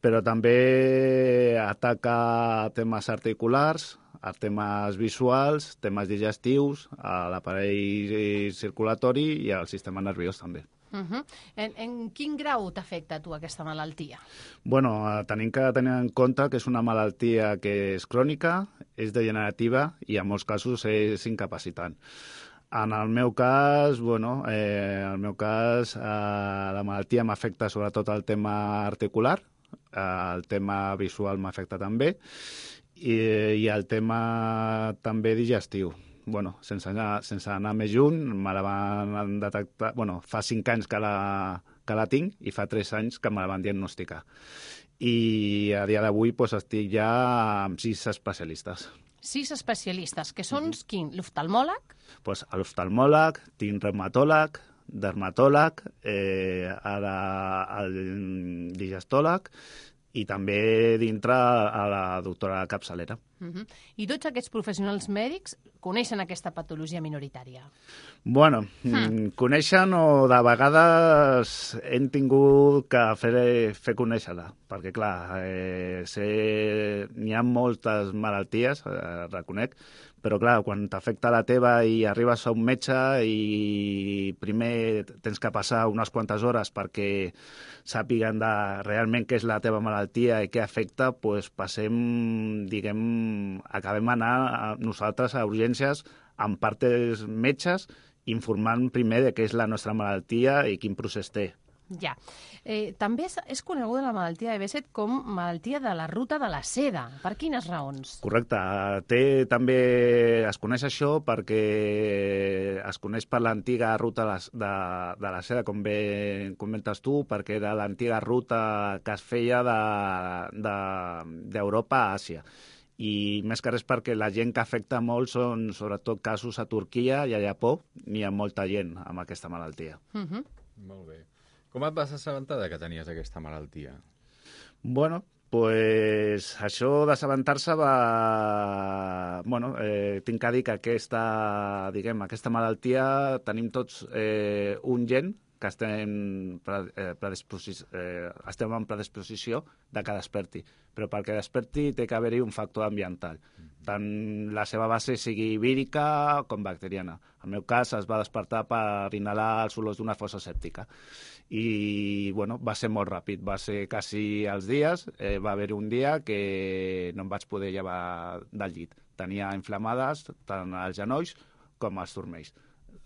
però també ataca temes articulars, a temes visuals, temes digestius, a l'aparell circulatori i al sistema nerviós també. Uh -huh. en, en quin grau t'afecta tu aquesta malaltia? Bueno, eh, tenim que tenir en compte que és una malaltia que és crònica, és degenerativa i en molts casos és incapacitant. En el meu cas, bueno, eh, en el meu cas, eh, la malaltia m'afecta sobretot el tema articular, eh, el tema visual m'afecta també, i, i el tema també digestiu. Bueno, sense anar, sense anar més lluny, me la van detectar... Bueno, fa cinc anys que la, que la tinc i fa tres anys que me la van diagnosticar. I a dia d'avui pues, estic ja amb sis especialistes. Sis especialistes, que són mm -hmm. quin? L'oftalmòleg? Pues, l'oftalmòleg, tinc reumatòleg, dermatòleg, eh, ara el digestòleg, i també dintre a la doctora capçalera. Uh -huh. I tots aquests professionals mèdics coneixen aquesta patologia minoritària. Bueno, Hmm. mm. coneixen o de vegades hem tingut que fer, fer conèixer-la, perquè clar, eh, sé, n'hi ha moltes malalties, eh, reconec, però clar, quan t'afecta la teva i arribes a un metge i primer tens que passar unes quantes hores perquè sàpiguen de realment què és la teva malaltia i què afecta, doncs passem, diguem, acabem anar a, nosaltres a urgències amb partes metges informant primer de què és la nostra malaltia i quin procés té. Ja. Eh, també és, és coneguda la malaltia de Besset com malaltia de la ruta de la seda. Per quines raons? Correcte. Té, també es coneix això perquè es coneix per l'antiga ruta de, de, de la seda, com bé comentes tu, perquè era l'antiga ruta que es feia d'Europa de, d'Europa a Àsia. I més que res perquè la gent que afecta molt són sobretot casos a Turquia i a Japó. N'hi ha molta gent amb aquesta malaltia. Uh -huh. Molt bé. Com et vas assabentar de que tenies aquesta malaltia? Bueno, pues això d'assabentar-se va... Bueno, eh, tinc que dir que aquesta, diguem, aquesta malaltia tenim tots eh, un gen que estem, pre- eh, eh, estem en predisposició de que desperti. Però perquè desperti té que haver-hi un factor ambiental. Tant la seva base sigui vírica com bacteriana. En el meu cas es va despertar per inhalar els olors d'una fossa sèptica i bueno, va ser molt ràpid, va ser quasi els dies, eh, va haver un dia que no em vaig poder llevar del llit. Tenia inflamades tant els genolls com els turmells.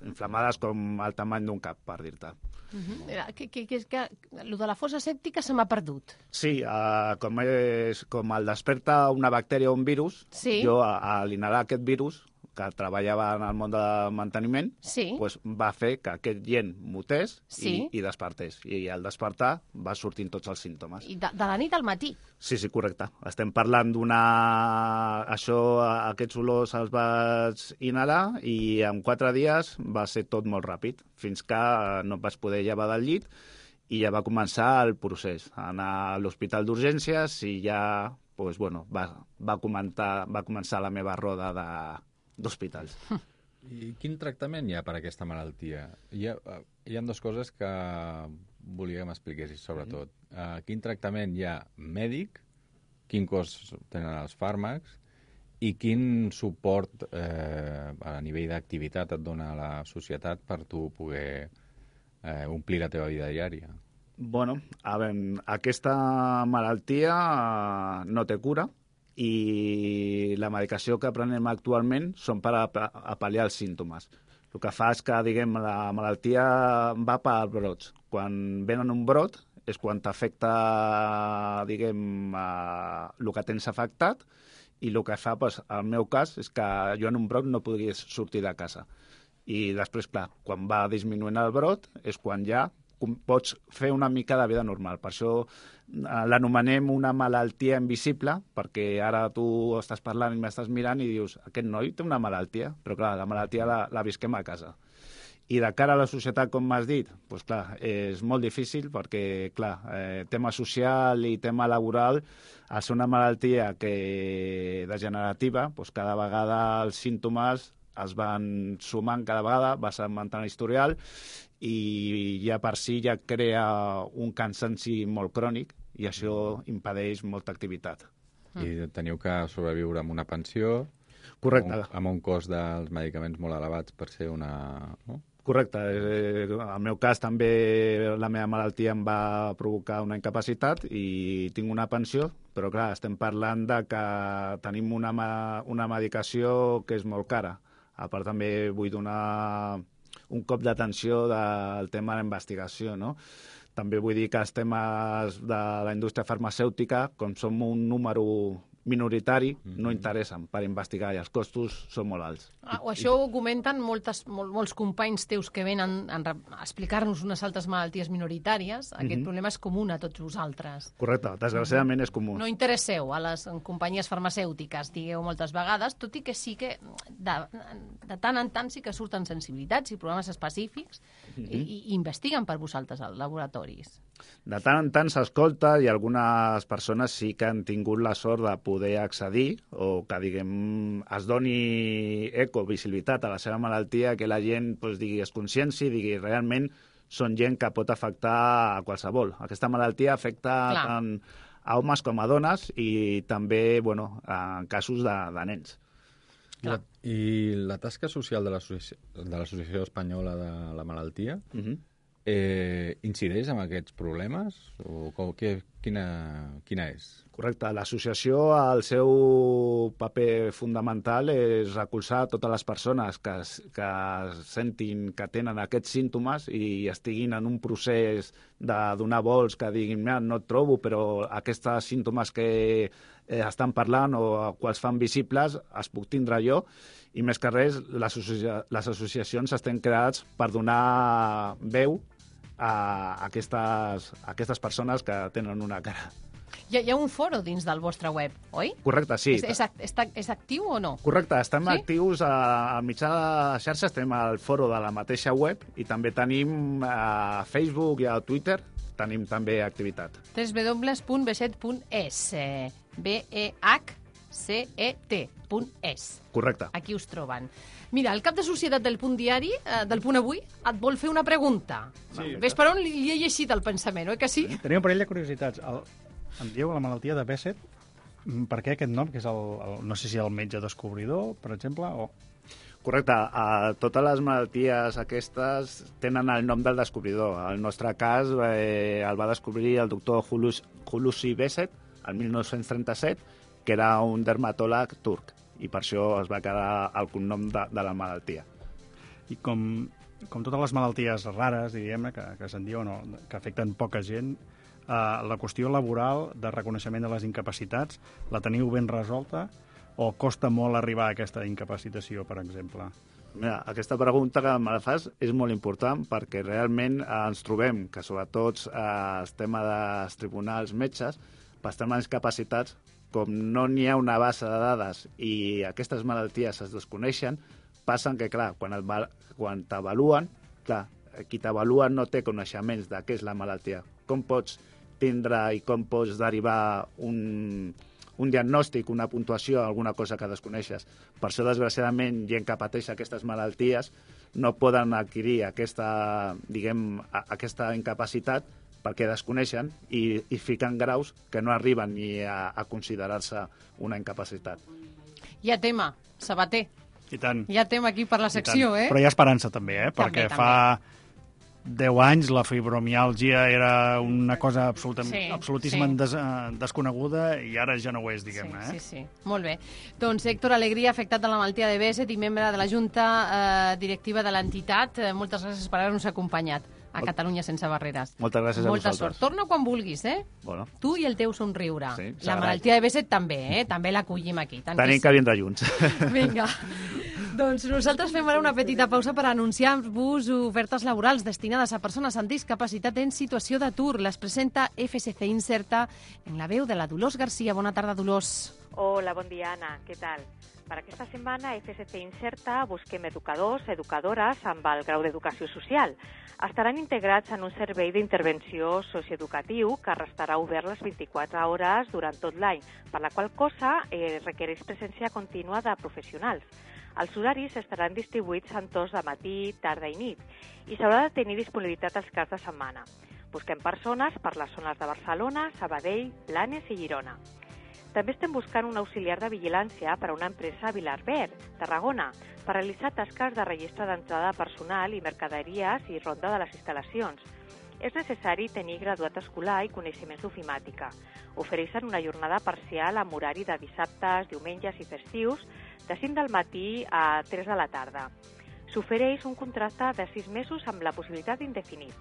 Inflamades com el tamany d'un cap, per dir-te. Uh -huh. que, que, que, que lo de la fossa sèptica se m'ha perdut. Sí, uh, com, és, com el desperta una bactèria o un virus, Sí. jo a, a l'inhalar aquest virus, que treballava en el món de manteniment, Sí. pues, va fer que aquest gent mutés Sí. i, i despertés. I al despertar va sortint tots els símptomes. I de, de la nit al matí. Sí, sí, correcte. Estem parlant d'una... Això, aquests olors els vaig inhalar i en quatre dies va ser tot molt ràpid, fins que eh, no em vaig poder llevar del llit i ja va començar el procés. Anar a l'hospital d'urgències i ja pues, bueno, va, va, comentar, va començar la meva roda de- d'hospitals. I quin tractament hi ha per aquesta malaltia? Hi ha, eh, hi ha dues coses que volia que m'expliquessis, sobretot. Uh, quin tractament hi ha mèdic, quin cost tenen els fàrmacs i quin suport eh, a nivell d'activitat et dona la societat per tu poder eh, omplir la teva vida diària? Bueno, a veure, aquesta malaltia eh, no té cura i la medicació que prenem actualment són per a, a pal·liar els símptomes. El que fa és que, diguem, la malaltia va per brots. Quan venen un brot és quan t'afecta, diguem, eh, el que tens afectat i el que fa, doncs, el meu cas, és que jo en un brot no podria sortir de casa. I després, clar, quan va disminuint el brot és quan ja pots fer una mica de vida normal. Per això eh, l'anomenem una malaltia invisible, perquè ara tu estàs parlant i m'estàs mirant i dius aquest noi té una malaltia, però clar, la malaltia la, la visquem a casa. I de cara a la societat, com m'has dit, doncs clar, és molt difícil perquè, clar, eh, tema social i tema laboral, al ser una malaltia que degenerativa, doncs cada vegada els símptomes es van sumant cada vegada, vas augmentant l'historial i ja per si ja crea un cansanci molt crònic i això impedeix molta activitat. I teniu que sobreviure amb una pensió, Correcte. amb, un- amb un cost dels medicaments molt elevats per ser una... No? Correcte. Eh, En el meu cas també la meva malaltia em va provocar una incapacitat i tinc una pensió, però clar, estem parlant de que tenim una, una medicació que és molt cara. A part també vull donar un cop d'atenció del tema de la investigació, no? També vull dir que els temes de la indústria farmacèutica, com som un número minoritari, no interessen per investigar i els costos són molt alts. Ah, o això ho comenten moltes, mol, molts companys teus que venen a, a explicar-nos unes altres malalties minoritàries. Aquest Mhm. problema és comú a tots vosaltres. Correcte, desgraciadament és comú. No interesseu a les companyies farmacèutiques, digueu moltes vegades, tot i que sí que de, de tant en tant sí que surten sensibilitats i programes específics i, Mhm. i, i investiguen per vosaltres als laboratoris. De tant en tant s'escolta i algunes persones sí que han tingut la sort de poder accedir o que, diguem, es doni eco, visibilitat a la seva malaltia, que la gent pues, digui, es conscienci, digui, realment són gent que pot afectar a qualsevol. Aquesta malaltia afecta Clar. tant a homes com a dones i també, bueno, en casos de, de nens. I la, I la tasca social de l'Associació Espanyola de la Malaltia uh -huh. Eh, incideix en aquests problemes? O com, que, quina, quina és? Correcte. L'associació, el seu paper fundamental és recolzar totes les persones que, es- que sentin que tenen aquests símptomes i estiguin en un procés de donar vols, que diguin, mira, no et trobo, però aquests símptomes que eh, estan parlant o quals fan visibles els puc tindre jo i més que res les, associa les associacions estan creades per donar veu a aquestes, a aquestes persones que tenen una cara. Hi ha, hi ha un foro dins del vostre web, oi? Correcte, sí. És, és, està, és actiu o no? Correcte, estem Sí? actius a, a mitjà de xarxa, estem al foro de la mateixa web i també tenim a Facebook i a Twitter tenim també activitat. www.b7.es eh, B-E-H-C-E-T.es Correcte. Aquí us troben. Mira, el cap de societat del Punt Diari, eh, del Punt Avui, et vol fer una pregunta. Sí. Ves per on li, li he llegit el pensament, oi que sí? Tenia un parell de curiositats. El, em dieu la malaltia de Besset, mm, per què aquest nom, que és el, el, no sé si el metge descobridor, per exemple, o... Correcte, a totes les malalties aquestes tenen el nom del descobridor. El nostre cas eh, el va descobrir el doctor Hulus, Hulusi Besset el 1937, que era un dermatòleg turc, i per això es va quedar el cognom de, de la malaltia. I com, com totes les malalties rares, diguem-ne, que, que se'n diuen, o que afecten poca gent, eh, la qüestió laboral de reconeixement de les incapacitats, la teniu ben resolta o costa molt arribar a aquesta incapacitació, per exemple? Mira, aquesta pregunta que me la fas és molt important perquè realment eh, ens trobem que sobretot eh, el tema dels tribunals metges per estar amb discapacitats, com no n'hi ha una base de dades i aquestes malalties es desconeixen, passen que, clar, quan, quan t'avaluen, clar, qui t'avalua no té coneixements de què és la malaltia. Com pots tindre i com pots derivar un, un diagnòstic, una puntuació, alguna cosa que desconeixes. Per això, desgraciadament, gent que pateix aquestes malalties no poden adquirir aquesta, diguem, aquesta incapacitat perquè desconeixen i, i fiquen graus que no arriben ni a, a considerar-se una incapacitat. Hi ha tema, Sabater. I tant. Hi ha tema aquí per la secció, eh? Però hi ha esperança també, eh? També, Perquè fa 10 anys la fibromiàlgia era una cosa absoluta, Sí, absolutíssimament sí. des, eh, desconeguda i ara ja no ho és, diguem-ne. Sí, eh? sí, sí. Molt bé. Doncs Héctor Alegria, afectat de la malaltia de Besset i membre de la Junta eh, Directiva de l'entitat. Eh, moltes gràcies per haver-nos acompanyat a Catalunya sense barreres. Moltes gràcies a Molta vosaltres. sort. Torna quan vulguis, eh? Bueno, Tu i el teu somriure. Sí, la malaltia de Besset també, eh? També l'acollim aquí. Tant tenim sí. que vindre junts. Vinga. doncs nosaltres fem ara una petita pausa per anunciar-vos ofertes laborals destinades a persones amb discapacitat en situació d'atur. Les presenta FSC Inserta en la veu de la Dolors Garcia. Bona tarda, Dolors. Hola, bon dia, Anna. Què tal? Per aquesta setmana, FSC Inserta busquem educadors, educadores amb el grau d'educació social. Estaran integrats en un servei d'intervenció socioeducatiu que restarà obert les 24 hores durant tot l'any, per la qual cosa eh, requereix presència contínua de professionals. Els horaris estaran distribuïts en torns de matí, tarda i nit i s'haurà de tenir disponibilitat els caps de setmana. Busquem persones per les zones de Barcelona, Sabadell, Blanes i Girona. També estem buscant un auxiliar de vigilància per a una empresa a Vilarber, Tarragona, per realitzar tasques de registre d'entrada de personal i mercaderies i ronda de les instal·lacions. És necessari tenir graduat escolar i coneixements d'ofimàtica. Ofereixen una jornada parcial amb horari de dissabtes, diumenges i festius, de 5 del matí a 3 de la tarda. S'ofereix un contracte de 6 mesos amb la possibilitat d'indefinit.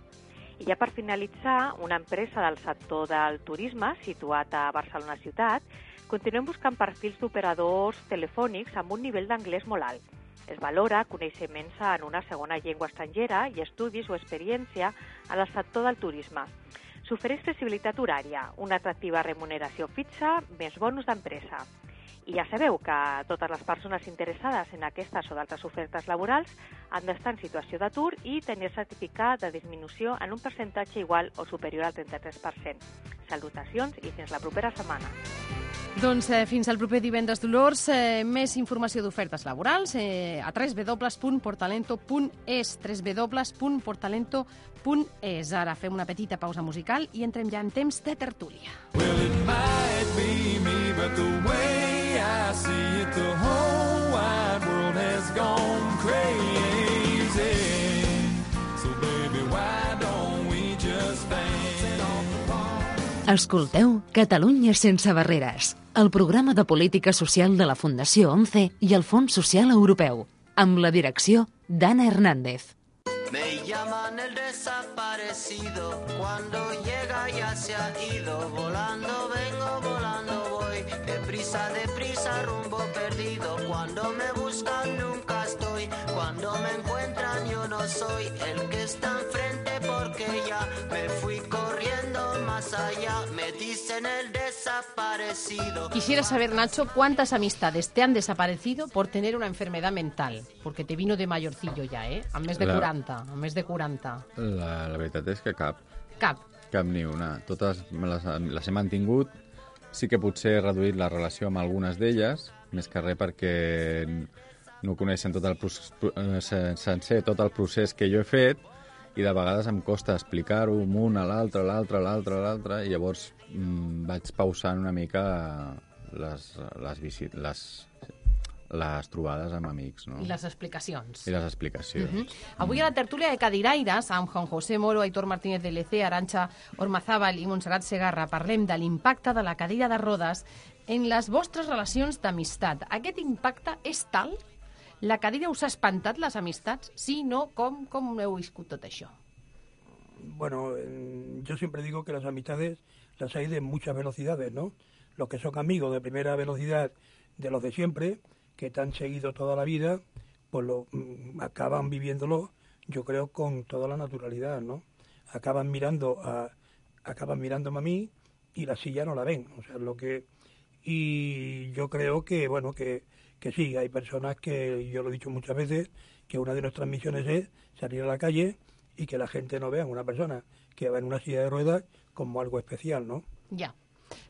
I ja per finalitzar, una empresa del sector del turisme, situat a Barcelona ciutat, continuem buscant perfils d'operadors telefònics amb un nivell d'anglès molt alt. Es valora coneixements en una segona llengua estrangera i estudis o experiència en el sector del turisme. S'ofereix flexibilitat horària, una atractiva remuneració fixa, més bonus d'empresa. I ja sabeu que totes les persones interessades en aquestes o d'altres ofertes laborals han d'estar en situació d'atur i tenir certificat de disminució en un percentatge igual o superior al 33%. Salutacions i fins la propera setmana. Doncs eh, fins al proper divendres, Dolors. Eh, més informació d'ofertes laborals eh, a www.portalento.es www.portalento.es Ara fem una petita pausa musical i entrem ja en temps de tertúlia. Well, it might be me, but the way I see it, the whole wide world has gone crazy. So, baby, why don't we just dance it off the wall? Escolteu Catalunya sense barreres, el programa de política social de la Fundació ONCE i el Fons Social Europeu, amb la direcció d'Anna Hernández. Me llaman el desaparecido, cuando llega ya se ha ido, volando vengo, volando voy, deprisa, rumbo perdido, cuando me buscan nunca estoy, cuando me encuentran yo no soy el que está enfrente porque ya me fui corriendo más allá, me dicen el desaparecido. Quisiera saber, Nacho, cuántas amistades te han desaparecido por tener una enfermedad mental, porque te vino de mayorcillo ya, ¿eh? A mes de La- 40, a mes de 40. La, la veritat és que cap. Cap. Cap ni una. Totes me les, les he mantingut. Sí que potser he reduït la relació amb algunes d'elles, més que res perquè no coneixen tot el procés, eh, sen- sencer tot el procés que jo he fet i de vegades em costa explicar-ho un un a l'altre, a l'altre, a l'altre, a l'altre, i llavors mm, vaig pausant una mica les, les, les, les trobades amb amics, no? I les explicacions. I les explicacions. Mhm. Avui a la tertúlia de Cadiraires, amb Juan José Moro, Aitor Martínez de LC, Aranxa Ormazábal i Montserrat Segarra, parlem de l'impacte de la cadira de rodes en les vostres relacions d'amistat. Aquest impacte és tal? La cadira us ha espantat les amistats? Sí, no? Com, com heu viscut tot això? Bueno, en- yo siempre digo que las amistades las hay de muchas velocidades, ¿no? Los que son amigos de primera velocidad de los de siempre, que te han seguido toda la vida, pues lo mm, acaban viviéndolo, yo creo, con toda la naturalidad, ¿no? Acaban mirando a, acaban mirándome a mí y la silla no la ven, o sea, lo que y yo creo que bueno que, que sí, hay personas que yo lo he dicho muchas veces que una de nuestras misiones es salir a la calle y que la gente no vea a una persona que va en una silla de ruedas como algo especial, ¿no? Ja.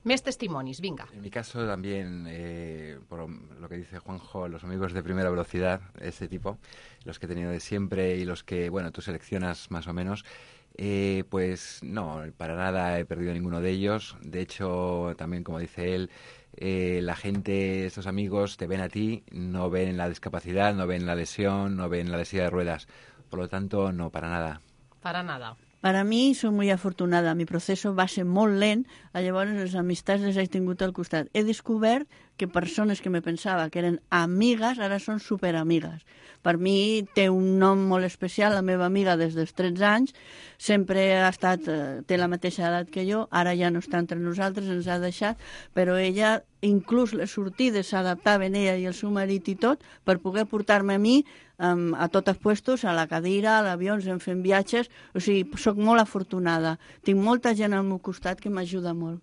Més testimonis, vinga. En mi caso también, eh, por lo que dice Juanjo, los amigos de primera velocidad, este tipo, los que he tenido de siempre y los que, bueno, tú seleccionas más o menos, eh, pues no, para nada he perdido ninguno de ellos. De hecho, también como dice él, eh, la gente, estos amigos, te ven a ti, no ven la discapacidad, no ven la lesión, no ven la silla de ruedas. Por lo tanto, no, para nada. Para nada. Per a mi, soc molt afortunada. Mi procés va ser molt lent, llavors les amistats les he tingut al costat. He descobert que persones que me pensava que eren amigues, ara són superamigues. Per mi té un nom molt especial, la meva amiga des dels 13 anys, sempre ha estat, eh, té la mateixa edat que jo, ara ja no està entre nosaltres, ens ha deixat, però ella, inclús les sortides s'adaptaven ella i el seu marit i tot, per poder portar-me a mi um, a tots els puestos, a la cadira, a l'avió, ens en fem viatges, o sigui, sóc molt afortunada. Tinc molta gent al meu costat que m'ajuda molt.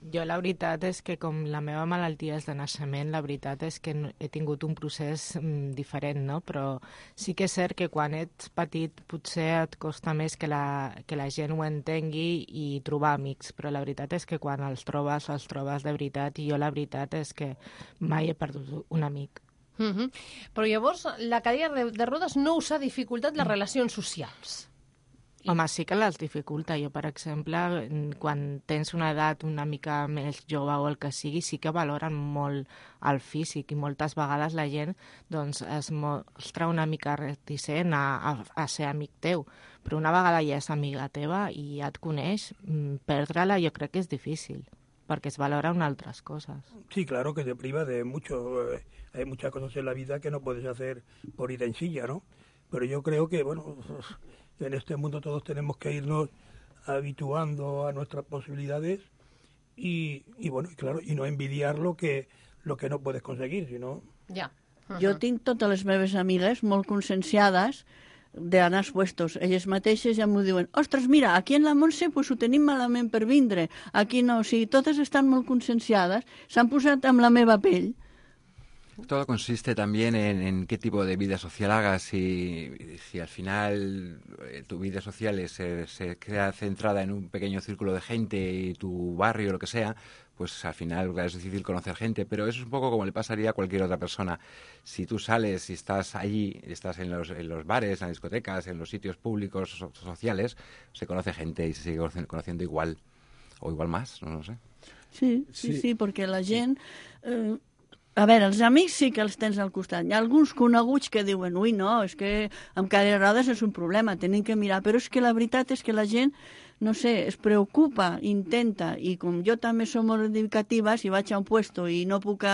Jo la veritat és que com la meva malaltia és de naixement, la veritat és que he tingut un procés mm, diferent, no? Però sí que és cert que quan ets petit potser et costa més que la, que la gent ho entengui i trobar amics, però la veritat és que quan els trobes, els trobes de veritat i jo la veritat és que mai he perdut un amic. Uh -huh. Però llavors, la cadira de, de rodes no us ha dificultat les relacions socials? Home, sí que les dificulta. Jo, per exemple, mm, quan tens una edat una mica més jove o el que sigui, sí que valoren molt el físic i moltes vegades la gent doncs, es mostra una mica reticent a, a, a ser amic teu. Però una vegada ja és amiga teva i ja et coneix, mm, perdre-la jo crec que és difícil, perquè es valoren altres coses. Sí, claro que te priva de mucho. eh, hay muchas cosas en la vida que no puedes hacer por ir en silla, ¿no? Pero yo creo que, bueno, en este mundo todos tenemos que irnos habituando a nuestras posibilidades y, y bueno, y claro, y no envidiar lo que, lo que no puedes conseguir, sino... Ja. Jo tinc totes les meves amigues molt conscienciades d'anar puestos. Elles mateixes ja m'ho diuen, ostres, mira, aquí en la Montse pues, ho tenim malament per vindre, aquí no, o sigui, totes estan molt conscienciades, s'han posat amb la meva pell. Todo consiste también en, en qué tipo de vida social hagas. Si, si al final eh, tu vida social se, se queda centrada en un pequeño círculo de gente y tu barrio, lo que sea, pues al final es difícil conocer gente. Pero eso es un poco como le pasaría a cualquier otra persona. Si tú sales y estás allí, estás en los, en los bares, en las discotecas, en los sitios públicos so- sociales, se conoce gente y se sigue conociendo igual. O igual más, no lo sé. Sí, sí, Sí. sí, perquè la gent... Eh, a veure, els amics sí que els tens al costat. Hi ha alguns coneguts que diuen ui, no, és que amb cadira de rodes és un problema, tenim que mirar. Però és que la veritat és que la gent, no sé, es preocupa, intenta, i com jo també som molt reivindicativa, si vaig a un puesto i no puc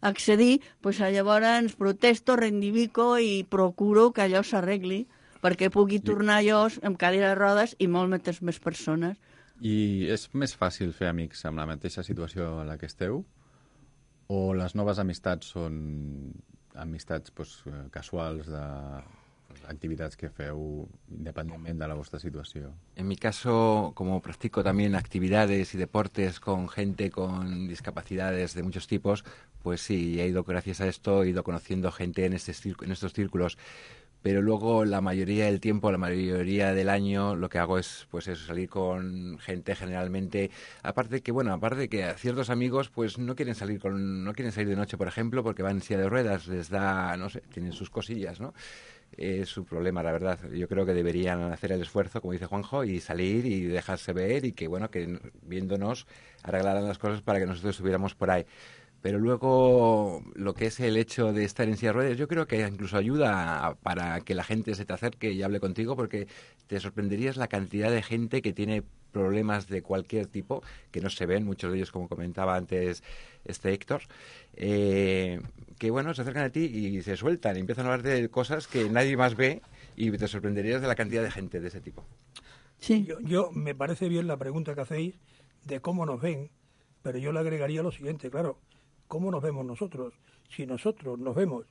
accedir, pues llavors protesto, reivindico i procuro que allò s'arregli perquè pugui tornar jo amb cadira de rodes i moltes més persones. I és més fàcil fer amics amb la mateixa situació en la que esteu? O les noves amistats són amistats doncs, eh, casuals de doncs, activitats que feu independentment de la vostra situació? En mi caso, como practico también actividades y deportes con gente con discapacidades de muchos tipos, pues sí, he ido, gracias a esto, he ido conociendo gente en, este en estos círculos. Pero luego la mayoría del tiempo, la mayoría del año, lo que hago es pues eso, salir con gente generalmente. Aparte que, bueno, aparte que ciertos amigos pues no quieren salir con, no quieren salir de noche, por ejemplo, porque van en silla de ruedas, les da, no sé, tienen sus cosillas, ¿no? Es su problema, la verdad. Yo creo que deberían hacer el esfuerzo, como dice Juanjo, y salir y dejarse ver y que, bueno, que viéndonos arreglaran las cosas para que nosotros estuviéramos por ahí. Pero luego, lo que es el hecho de estar en silla de ruedas, yo creo que incluso ayuda para que la gente se te acerque y hable contigo, porque te sorprenderías la cantidad de gente que tiene problemas de cualquier tipo, que no se ven, muchos de ellos, como comentaba antes este Héctor, eh, que bueno, se acercan a ti y se sueltan, y empiezan a hablar de cosas que nadie más ve y te sorprenderías de la cantidad de gente de ese tipo. Sí. Yo, yo me parece bien la pregunta que hacéis de cómo nos ven, pero yo le agregaría lo siguiente, claro, ¿cómo nos vemos nosotros? Si nosotros nos vemos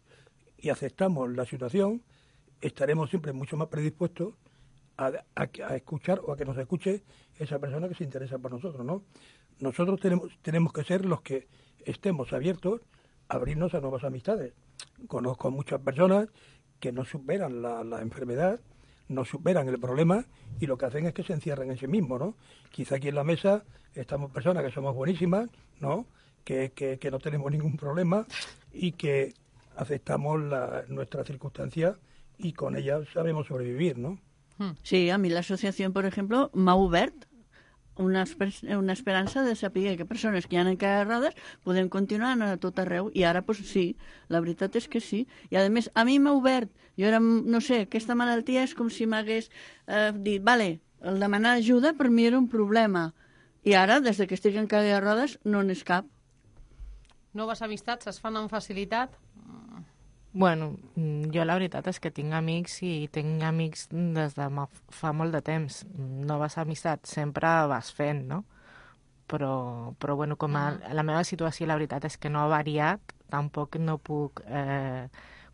y aceptamos la situación, estaremos siempre mucho más predispuestos a, a que- a escuchar o a que nos escuche esa persona que se interesa por nosotros, ¿no? Nosotros tenemos, tenemos que ser los que estemos abiertos a abrirnos a nuevas amistades. Conozco a muchas personas que no superan la, la enfermedad, no superan el problema y lo que hacen es que se encierran en sí mismos, ¿no? Quizá aquí en la mesa estamos personas que somos buenísimas, ¿no? Que, que, que no tenemos ningún problema y que aceptamos la, nuestras circunstancias y con ellas sabemos sobrevivir, ¿no? Sí, a mi l'associació, per exemple, m'ha obert una, una esperança de saber que persones que hi ha en cada rodes podem continuar a tot arreu. I ara pues, sí, la veritat és que sí. I a més a mi m'ha obert. Jo era, no sé, aquesta malaltia és com si m'hagués eh, dit, vale, el demanar ajuda per mi era un problema i ara, des de que estic en cadira de rodes, no n'és cap. Noves amistats es fan amb facilitat? Bueno, mm, jo la veritat és que tinc amics i tinc amics des de fa molt de temps. Noves amistats sempre vas fent, no? Però, però bueno, com a, la meva situació la veritat és que no ha variat, tampoc no puc eh,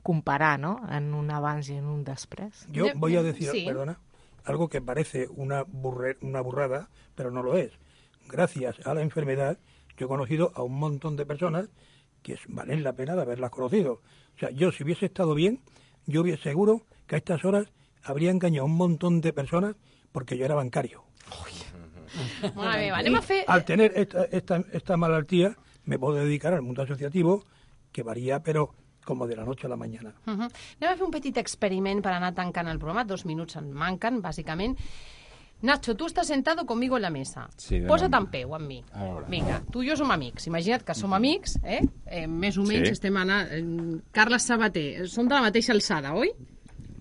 comparar, no?, en un abans i en un després. Yo voy a decir, perdona, algo que parece una, burre- una burrada, pero no lo es. Gracias a la enfermedad, yo he conocido a un montón de personas que valen la pena de haberlas conocido. O sea, yo si hubiese estado bien, yo hubiese seguro que a estas horas habría engañado a un montón de personas porque yo era bancario. Al tener esta, esta, esta malaltía, me puedo dedicar al mundo asociativo, que varía, pero como de la noche a la mañana. Uh -huh. Anem a fer un petit experiment per anar tancant el programa. Dos minuts en manquen, bàsicament. Nacho, tu estàs sentado conmigo en la mesa. Sí, Posa't en peu amb mi. A veure. Vinga, tu i jo som amics. Imagina't que som amics, eh? eh més o menys Sí. estem anant... Eh, Carles Sabater, som de la mateixa alçada, oi?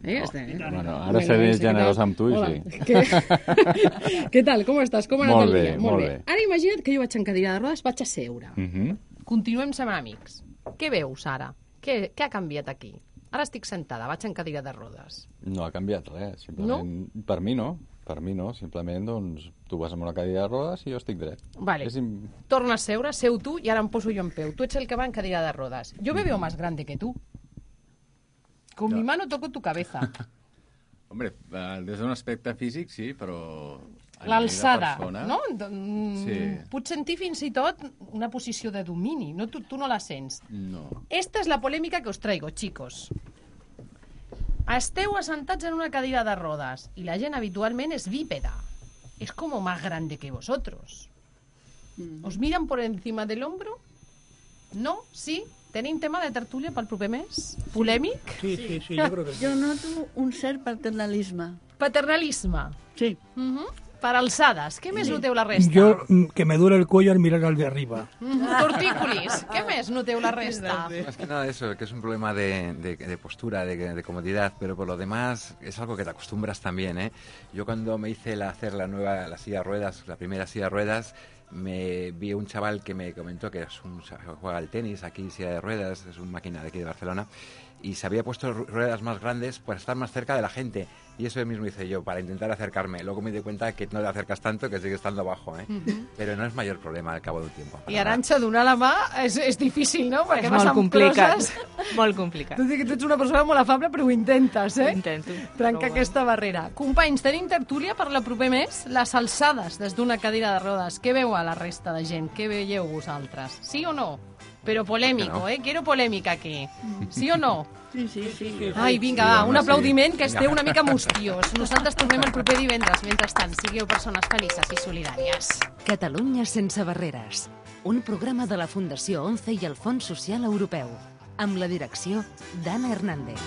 Eh? Este, eh? Bueno, ara seré generós amb tu i Hola. sí. Què... Què tal, com estàs? Com ha anat Molt el bé, dia? molt bé. Ara imagina't que jo vaig en cadira de rodes, vaig a seure. Uh -huh. Continuem sent amics. Què veus ara? Què, què ha canviat aquí? Ara estic sentada, vaig en cadira de rodes. No ha canviat res, simplement... No? Per mi no, per mi no, simplement doncs, tu vas amb una cadira de rodes i jo estic dret. Vale. És im... Torna a seure, seu tu i ara em poso jo en peu. Tu ets el que va en cadira de rodes. Yo me veo más grande que tú. Con mi mano toco tu cabeza. Hombre, eh, des d'un aspecte físic sí, però... a nivell de L'alçada, persona- no? Mm, Sí. Pots sentir fins i tot una posició de domini. No, tu, tu no la sents. No. Esta es la polémica que os traigo, chicos. Esteu assentats en una cadira de rodes i la gent habitualment és bípeda. És como más grande que vosotros. ¿Os miran por encima del hombro? No? Sí? Tenim tema de tertúlia pel proper mes? Polèmic? Sí, sí, sí, jo crec que sí. Jo noto un cert paternalisme. Paternalisme? Sí. Uh -huh. Per alçades. Què més noteu la resta? Yo, mm, que me duele el cuello al mirar al de arriba. Mhm. Tortícolis. Què més noteu la resta? Más que nada eso, que es un problema de, de- de postura, de, de comodidad, pero por lo demás es algo que te acostumbras también, ¿eh? Yo cuando me hice la, hacer la nueva, la silla de ruedas, la primera silla de ruedas, me vi un chaval que me comentó que es un, juega al tenis, aquí silla de ruedas, es una máquina de aquí de Barcelona, y se había puesto ru- ruedas más grandes para estar más cerca de la gente. Y eso mismo hice yo, para intentar acercarme. Luego me di cuenta que no te acercas tanto, que sigue estando abajo, ¿eh? Mhm. Pero no es mayor problema al cabo del tiempo. I Aranxa, donar la mà és, és difícil, no? Perquè És molt amb complicat. crosses. Molt complicat. Tu que tu ets una persona molt afable, però ho intentes, eh? Ho intento. Trencar Però aquesta barrera. Companys, tenim tertúlia per la proper mes? Les alçades des d'una cadira de rodes. Què veu a la resta de gent? Què veieu vosaltres? Sí o no? Però polèmico, Que no. eh? Quiero polèmica aquí. Sí o no? Sí, sí, sí. Ai, vinga, Sí, va, un sí. aplaudiment que esteu una mica mustiós. Nosaltres tornem el proper divendres. Mentrestant, sigueu persones felices i solidàries. Catalunya sense barreres. Un programa de la Fundació ONCE i el Fons Social Europeu. Amb la direcció d'Anna Hernández.